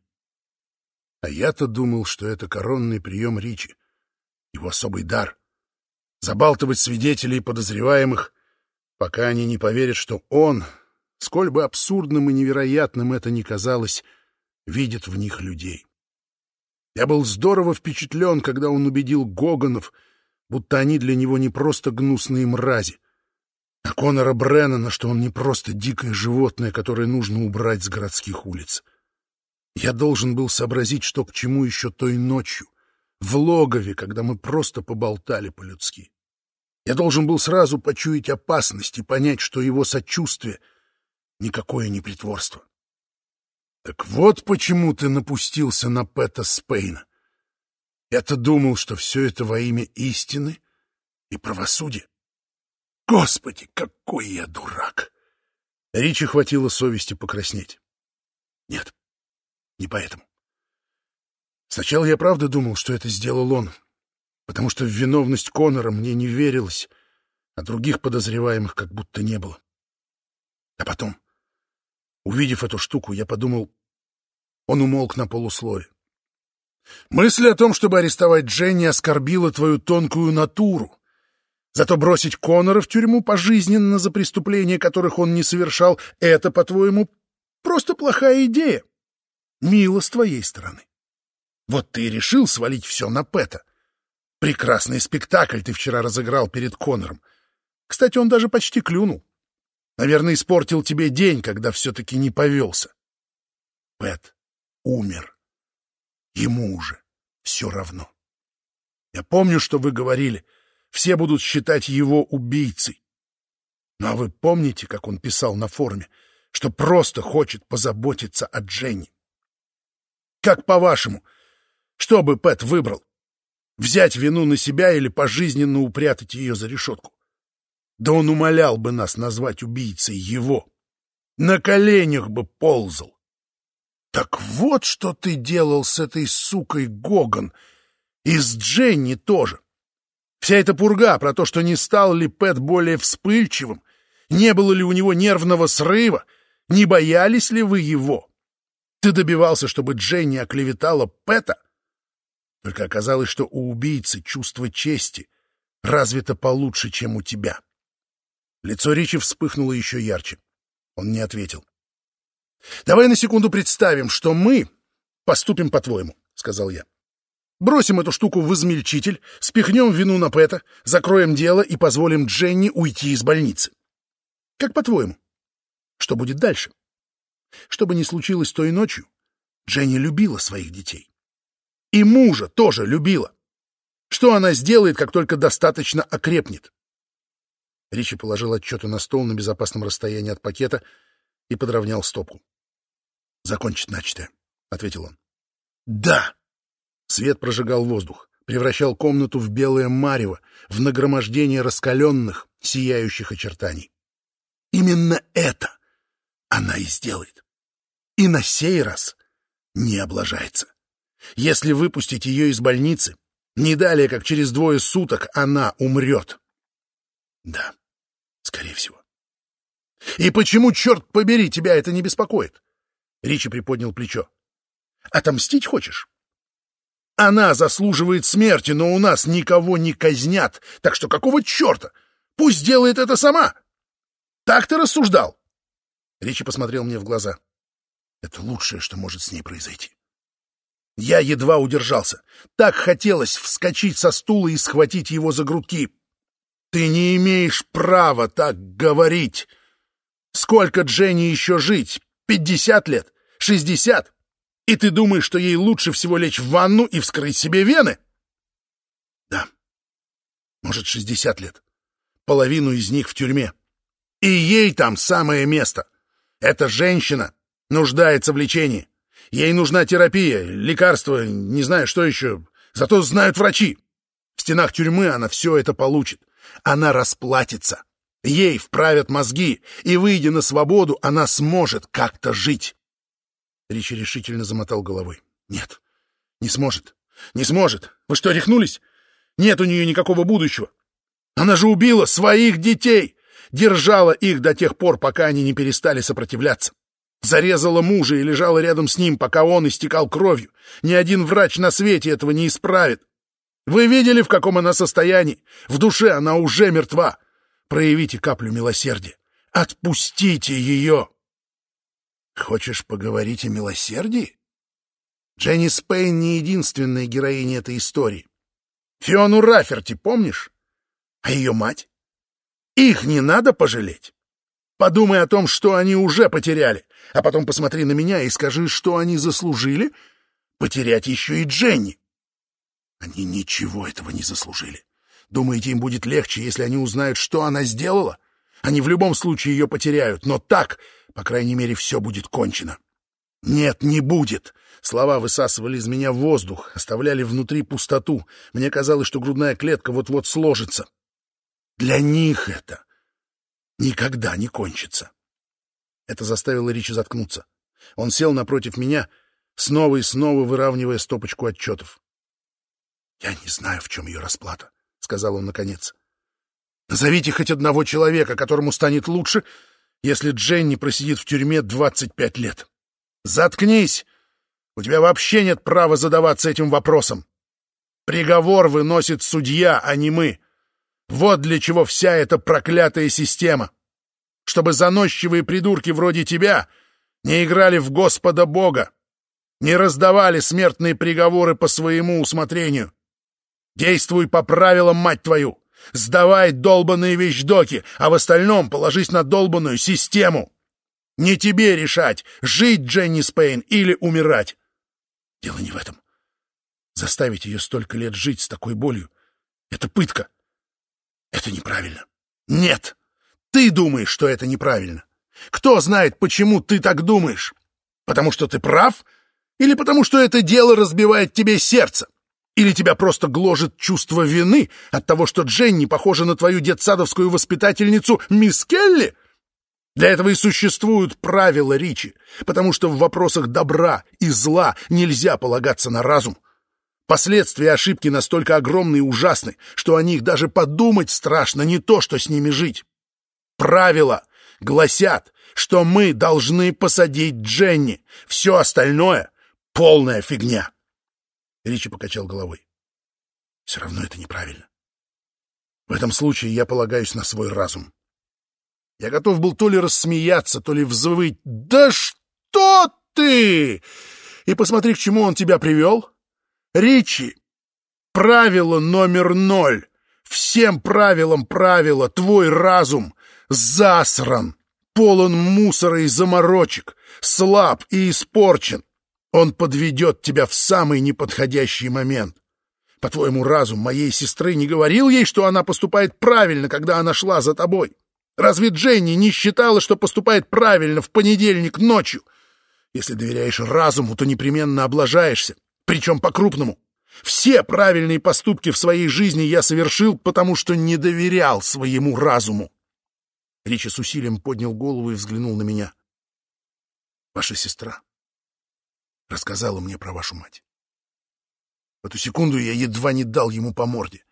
А я-то думал, что это коронный прием Ричи, его особый дар — забалтывать свидетелей и подозреваемых, пока они не поверят, что он, сколь бы абсурдным и невероятным это ни казалось, видит в них людей. Я был здорово впечатлен, когда он убедил Гоганов, будто они для него не просто гнусные мрази, а Конора Бреннана, что он не просто дикое животное, которое нужно убрать с городских улиц. Я должен был сообразить, что к чему еще той ночью, в логове, когда мы просто поболтали по-людски. Я должен был сразу почуять опасность и понять, что его сочувствие — никакое не притворство. Так вот почему ты напустился на Пэта Спейна. Я-то думал, что все это во имя истины и правосудия. Господи, какой я дурак! Ричи хватило совести покраснеть. Нет, не поэтому. Сначала я правда думал, что это сделал он, потому что в виновность Конора мне не верилось, а других подозреваемых как будто не было. А потом, увидев эту штуку, я подумал, он умолк на полуслове. Мысль о том, чтобы арестовать Дженни, оскорбила твою тонкую натуру. Зато бросить Конора в тюрьму пожизненно за преступления, которых он не совершал, это, по-твоему, просто плохая идея. Мило с твоей стороны. Вот ты и решил свалить все на Пэта. Прекрасный спектакль ты вчера разыграл перед Конором. Кстати, он даже почти клюнул. Наверное, испортил тебе день, когда все-таки не повелся. Пэт умер. Ему уже все равно. Я помню, что вы говорили, все будут считать его убийцей. Ну а вы помните, как он писал на форуме, что просто хочет позаботиться о Дженни? Как по-вашему, что бы Пэт выбрал? Взять вину на себя или пожизненно упрятать ее за решетку? Да он умолял бы нас назвать убийцей его. На коленях бы ползал. Так вот, что ты делал с этой сукой Гоган. И с Дженни тоже. Вся эта пурга про то, что не стал ли Пэт более вспыльчивым, не было ли у него нервного срыва, не боялись ли вы его? Ты добивался, чтобы Дженни оклеветала Пэта? Только оказалось, что у убийцы чувство чести развито получше, чем у тебя. Лицо Ричи вспыхнуло еще ярче. Он не ответил. «Давай на секунду представим, что мы поступим по-твоему», — сказал я. «Бросим эту штуку в измельчитель, спихнем вину на Пэта, закроем дело и позволим Дженни уйти из больницы. Как по-твоему? Что будет дальше? Что бы ни случилось той ночью, Дженни любила своих детей. И мужа тоже любила. Что она сделает, как только достаточно окрепнет? Ричи положил отчеты на стол на безопасном расстоянии от пакета и подровнял стопку. «Закончить начатое», — ответил он. «Да!» Свет прожигал воздух, превращал комнату в белое марево, в нагромождение раскаленных, сияющих очертаний. Именно это она и сделает. И на сей раз не облажается. Если выпустить ее из больницы, не далее, как через двое суток, она умрет. Да, скорее всего. И почему, черт побери, тебя это не беспокоит? Ричи приподнял плечо. Отомстить хочешь? Она заслуживает смерти, но у нас никого не казнят, так что какого черта? Пусть делает это сама. Так ты рассуждал? Ричи посмотрел мне в глаза. Это лучшее, что может с ней произойти. Я едва удержался. Так хотелось вскочить со стула и схватить его за грудки. Ты не имеешь права так говорить. Сколько Дженни еще жить? Пятьдесят лет? Шестьдесят? И ты думаешь, что ей лучше всего лечь в ванну и вскрыть себе вены? Да. Может, шестьдесят лет. Половину из них в тюрьме. И ей там самое место. Эта женщина нуждается в лечении. Ей нужна терапия, лекарства, не знаю, что еще. Зато знают врачи. В стенах тюрьмы она все это получит. Она расплатится. Ей вправят мозги, и, выйдя на свободу, она сможет как-то жить. Ричи решительно замотал головой. Нет, не сможет. Не сможет. Вы что, рехнулись? Нет у нее никакого будущего. Она же убила своих детей. Держала их до тех пор, пока они не перестали сопротивляться. Зарезала мужа и лежала рядом с ним, пока он истекал кровью. Ни один врач на свете этого не исправит. Вы видели, в каком она состоянии? В душе она уже мертва. Проявите каплю милосердия. Отпустите ее. Хочешь поговорить о милосердии? Дженни Спейн не единственная героиня этой истории. Фиону Раферти помнишь? А ее мать? Их не надо пожалеть. Подумай о том, что они уже потеряли, а потом посмотри на меня и скажи, что они заслужили потерять еще и Дженни. Они ничего этого не заслужили. Думаете, им будет легче, если они узнают, что она сделала? Они в любом случае ее потеряют, но так, по крайней мере, все будет кончено. Нет, не будет. Слова высасывали из меня воздух, оставляли внутри пустоту. Мне казалось, что грудная клетка вот-вот сложится. Для них это никогда не кончится. Это заставило Ричи заткнуться. Он сел напротив меня, снова и снова выравнивая стопочку отчетов. «Я не знаю, в чем ее расплата», — сказал он наконец. «Назовите хоть одного человека, которому станет лучше, если Дженни просидит в тюрьме двадцать пять лет. Заткнись! У тебя вообще нет права задаваться этим вопросом. Приговор выносит судья, а не мы. Вот для чего вся эта проклятая система. Чтобы заносчивые придурки вроде тебя не играли в Господа Бога, не раздавали смертные приговоры по своему усмотрению. Действуй по правилам, мать твою! Сдавай долбанные вещдоки, а в остальном положись на долбанную систему. Не тебе решать, жить Дженни Спейн или умирать. Дело не в этом. Заставить ее столько лет жить с такой болью — это пытка. Это неправильно. Нет, ты думаешь, что это неправильно. Кто знает, почему ты так думаешь? Потому что ты прав? Или потому что это дело разбивает тебе сердце? Или тебя просто гложет чувство вины от того, что Дженни похожа на твою детсадовскую воспитательницу мисс Келли? Для этого и существуют правила Ричи, потому что в вопросах добра и зла нельзя полагаться на разум. Последствия ошибки настолько огромны и ужасны, что о них даже подумать страшно, не то, что с ними жить. Правила гласят, что мы должны посадить Дженни. Все остальное — полная фигня. Ричи покачал головой. Все равно это неправильно. В этом случае я полагаюсь на свой разум. Я готов был то ли рассмеяться, то ли взвыть. «Да что ты!» И посмотри, к чему он тебя привел. Ричи, правило номер ноль. Всем правилам правила твой разум засран, полон мусора и заморочек, слаб и испорчен. Он подведет тебя в самый неподходящий момент. По-твоему, разум моей сестры не говорил ей, что она поступает правильно, когда она шла за тобой? Разве Дженни не считала, что поступает правильно в понедельник ночью? Если доверяешь разуму, то непременно облажаешься, причем по-крупному. Все правильные поступки в своей жизни я совершил, потому что не доверял своему разуму. Ричи с усилием поднял голову и взглянул на меня. Ваша сестра рассказала мне про вашу мать. В эту секунду я едва не дал ему по морде.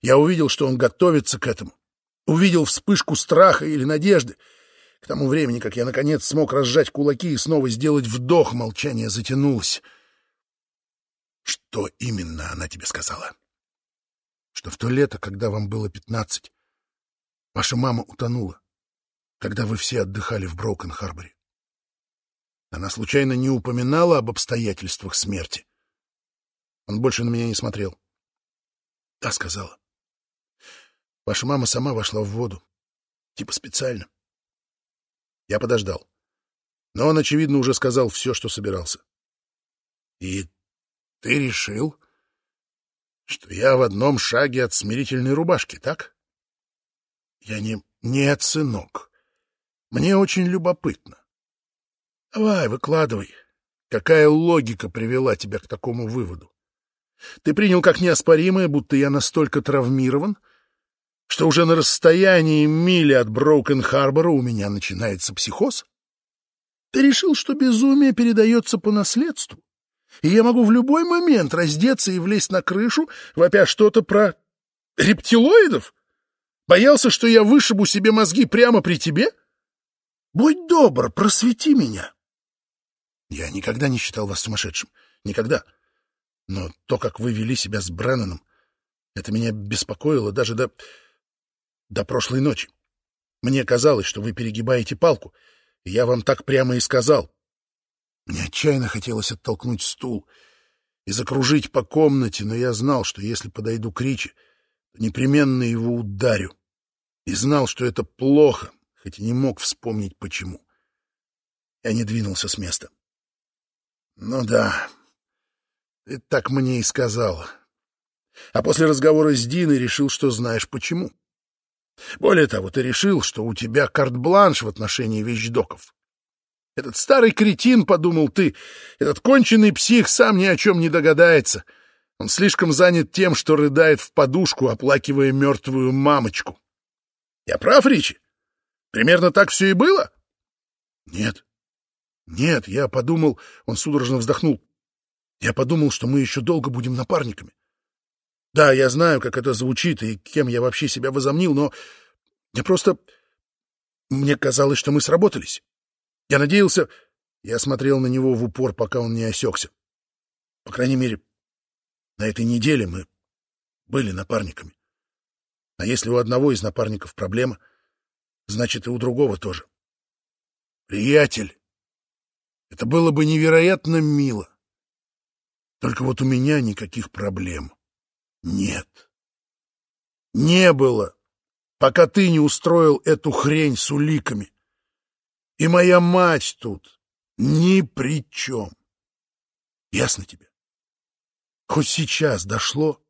Я увидел, что он готовится к этому. Увидел вспышку страха или надежды. К тому времени, как я, наконец, смог разжать кулаки и снова сделать вдох, молчание затянулось. Что именно она тебе сказала? Что в то лето, когда вам было пятнадцать, ваша мама утонула, когда вы все отдыхали в Броукен-Харборе. Она случайно не упоминала об обстоятельствах смерти. Он больше на меня не смотрел. Да, сказала. Ваша мама сама вошла в воду. Типа специально. Я подождал. Но он, очевидно, уже сказал все, что собирался. И ты решил, что я в одном шаге от смирительной рубашки, так? Я не... Нет, сынок. Мне очень любопытно. Давай, выкладывай. Какая логика привела тебя к такому выводу? Ты принял как неоспоримое, будто я настолько травмирован, что уже на расстоянии мили от Броукен-Харбора у меня начинается психоз? Ты решил, что безумие передается по наследству, и я могу в любой момент раздеться и влезть на крышу, вопя что-то про рептилоидов? Боялся, что я вышибу себе мозги прямо при тебе? Будь добр, просвети меня. Я никогда не считал вас сумасшедшим. Никогда. Но то, как вы вели себя с Бренноном, это меня беспокоило даже до... до прошлой ночи. Мне казалось, что вы перегибаете палку, и я вам так прямо и сказал. Мне отчаянно хотелось оттолкнуть стул и закружить по комнате, но я знал, что если подойду к Ричи, непременно его ударю. И знал, что это плохо, хоть и не мог вспомнить, почему. Я не двинулся с места. Ну да, ты так мне и сказала. А после разговора с Диной решил, что знаешь почему. Более того, ты решил, что у тебя карт-бланш в отношении вещдоков. Этот старый кретин, — подумал ты, — этот конченый псих сам ни о чем не догадается. Он слишком занят тем, что рыдает в подушку, оплакивая мертвую мамочку. Я прав, Ричи? Примерно так все и было? Нет. Нет, я подумал, он судорожно вздохнул. Я подумал, что мы еще долго будем напарниками. Да, я знаю, как это звучит и кем я вообще себя возомнил, но я просто... Мне казалось, что мы сработались. Я надеялся... Я смотрел на него в упор, пока он не осекся. По крайней мере, на этой неделе мы были напарниками. А если у одного из напарников проблема, значит и у другого тоже. Приятель, это было бы невероятно мило. Только вот у меня никаких проблем нет. Не было, пока ты не устроил эту хрень с уликами. И моя мать тут ни при чем. Ясно тебе? Хоть сейчас дошло.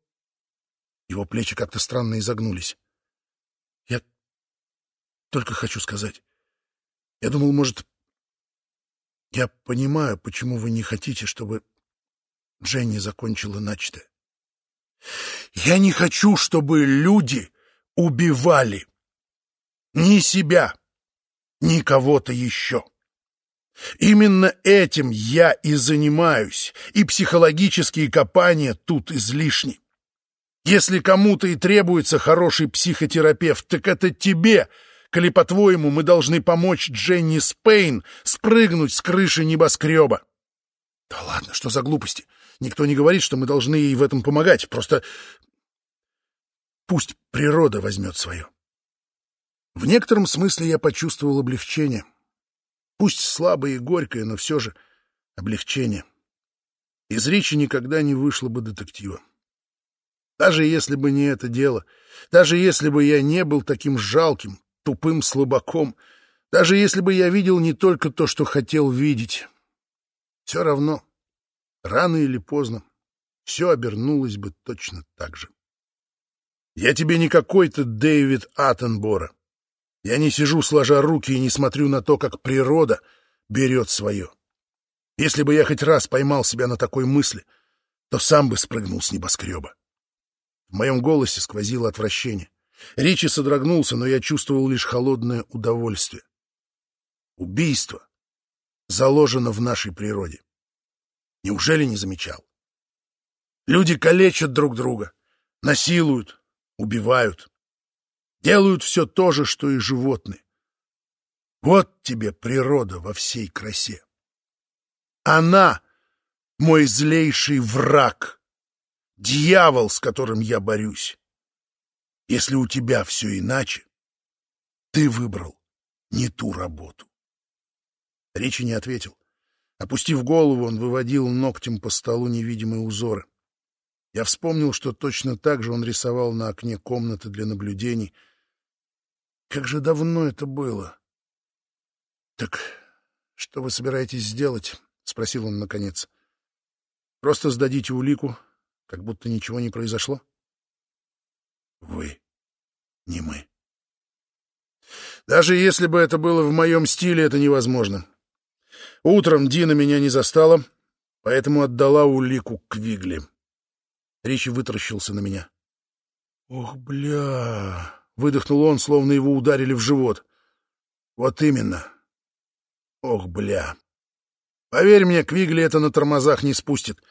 Его плечи как-то странно изогнулись. Только хочу сказать. Я думал, может, я понимаю, почему вы не хотите, чтобы Дженни закончила начатое. Я не хочу, чтобы люди убивали ни себя, ни кого-то еще. Именно этим я и занимаюсь, и психологические копания тут излишни. Если кому-то и требуется хороший психотерапевт, так это тебе — коли, по-твоему, мы должны помочь Дженни Спейн спрыгнуть с крыши небоскреба. Да ладно, что за глупости? Никто не говорит, что мы должны ей в этом помогать. Просто пусть природа возьмет свое. В некотором смысле я почувствовал облегчение. Пусть слабое и горькое, но все же облегчение. Из речи никогда не вышло бы детектива. Даже если бы не это дело, даже если бы я не был таким жалким, тупым слабаком, даже если бы я видел не только то, что хотел видеть. Все равно, рано или поздно, все обернулось бы точно так же. Я тебе не какой-то Дэвид Аттенбора. Я не сижу сложа руки и не смотрю на то, как природа берет свое. Если бы я хоть раз поймал себя на такой мысли, то сам бы спрыгнул с небоскреба. В моем голосе сквозило отвращение. Ричи содрогнулся, но я чувствовал лишь холодное удовольствие. Убийство заложено в нашей природе. Неужели не замечал? Люди калечат друг друга, насилуют, убивают, делают все то же, что и животные. Вот тебе природа во всей красе. Она — мой злейший враг, дьявол, с которым я борюсь. Если у тебя все иначе, ты выбрал не ту работу. Ричи не ответил. Опустив голову, он выводил ногтем по столу невидимые узоры. Я вспомнил, что точно так же он рисовал на окне комнаты для наблюдений. Как же давно это было! — Так что вы собираетесь сделать? — спросил он наконец. — Просто сдадите улику, как будто ничего не произошло? — Вы, не мы. Даже если бы это было в моем стиле, это невозможно. Утром Дина меня не застала, поэтому отдала улику Квигли. Ричи вытаращился на меня. «Ох, бля!» — выдохнул он, словно его ударили в живот. «Вот именно. Ох, бля! Поверь мне, Квигли это на тормозах не спустит.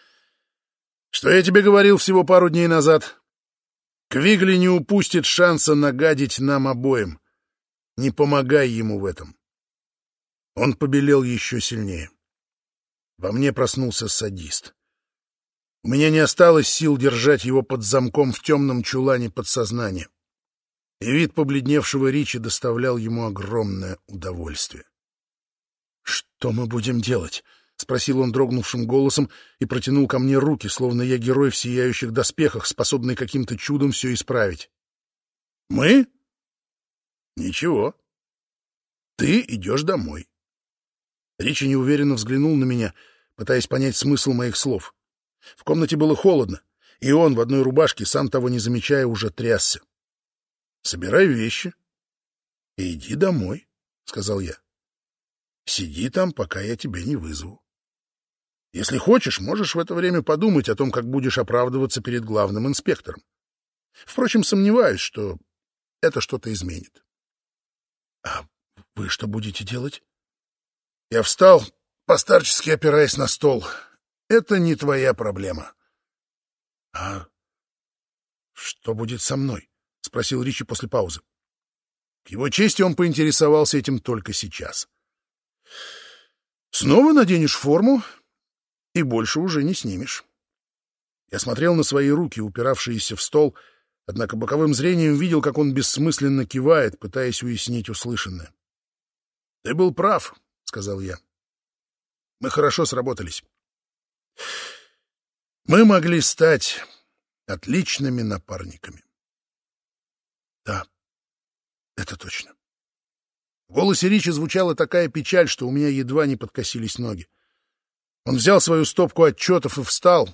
Что я тебе говорил всего пару дней назад? Квигли не упустит шанса нагадить нам обоим. Не помогай ему в этом». Он побелел еще сильнее. Во мне проснулся садист. У меня не осталось сил держать его под замком в темном чулане подсознания. И вид побледневшего Ричи доставлял ему огромное удовольствие. «Что мы будем делать?» — спросил он дрогнувшим голосом и протянул ко мне руки, словно я герой в сияющих доспехах, способный каким-то чудом все исправить. «Мы? Ничего. Ты идешь домой». Ричи неуверенно взглянул на меня, пытаясь понять смысл моих слов. В комнате было холодно, и он в одной рубашке, сам того не замечая, уже трясся. — Собирай вещи и иди домой, — сказал я. — Сиди там, пока я тебя не вызову. Если хочешь, можешь в это время подумать о том, как будешь оправдываться перед главным инспектором. Впрочем, сомневаюсь, что это что-то изменит. — А вы что будете делать? Я встал, постарчески опираясь на стол. Это не твоя проблема. — А что будет со мной? — спросил Ричи после паузы. К его чести он поинтересовался этим только сейчас. — Снова наденешь форму и больше уже не снимешь. Я смотрел на свои руки, упиравшиеся в стол, однако боковым зрением видел, как он бессмысленно кивает, пытаясь уяснить услышанное. — Ты был прав, — сказал я. — Мы хорошо сработались. Мы могли стать отличными напарниками. Да, это точно. В голосе Ричи звучала такая печаль, что у меня едва не подкосились ноги. Он взял свою стопку отчетов и встал,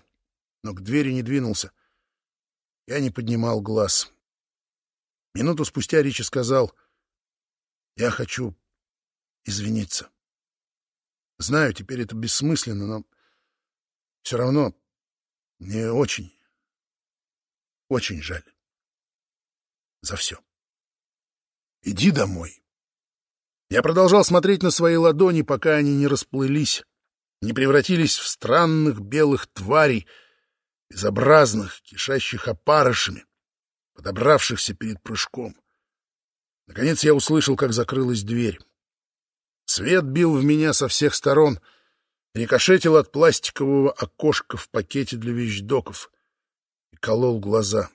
но к двери не двинулся. Я не поднимал глаз. Минуту спустя Ричи сказал, «Я хочу извиниться. Знаю, теперь это бессмысленно, но все равно мне очень, очень жаль. За все. Иди домой. Я продолжал смотреть на свои ладони, пока они не расплылись, не превратились в странных белых тварей, безобразных, кишащих опарышами, подобравшихся перед прыжком. Наконец я услышал, как закрылась дверь. Свет бил в меня со всех сторон — рикошетил от пластикового окошка в пакете для вещдоков и колол глаза.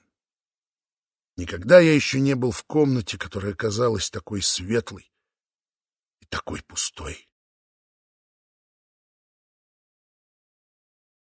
Никогда я еще не был в комнате, которая казалась такой светлой и такой пустой.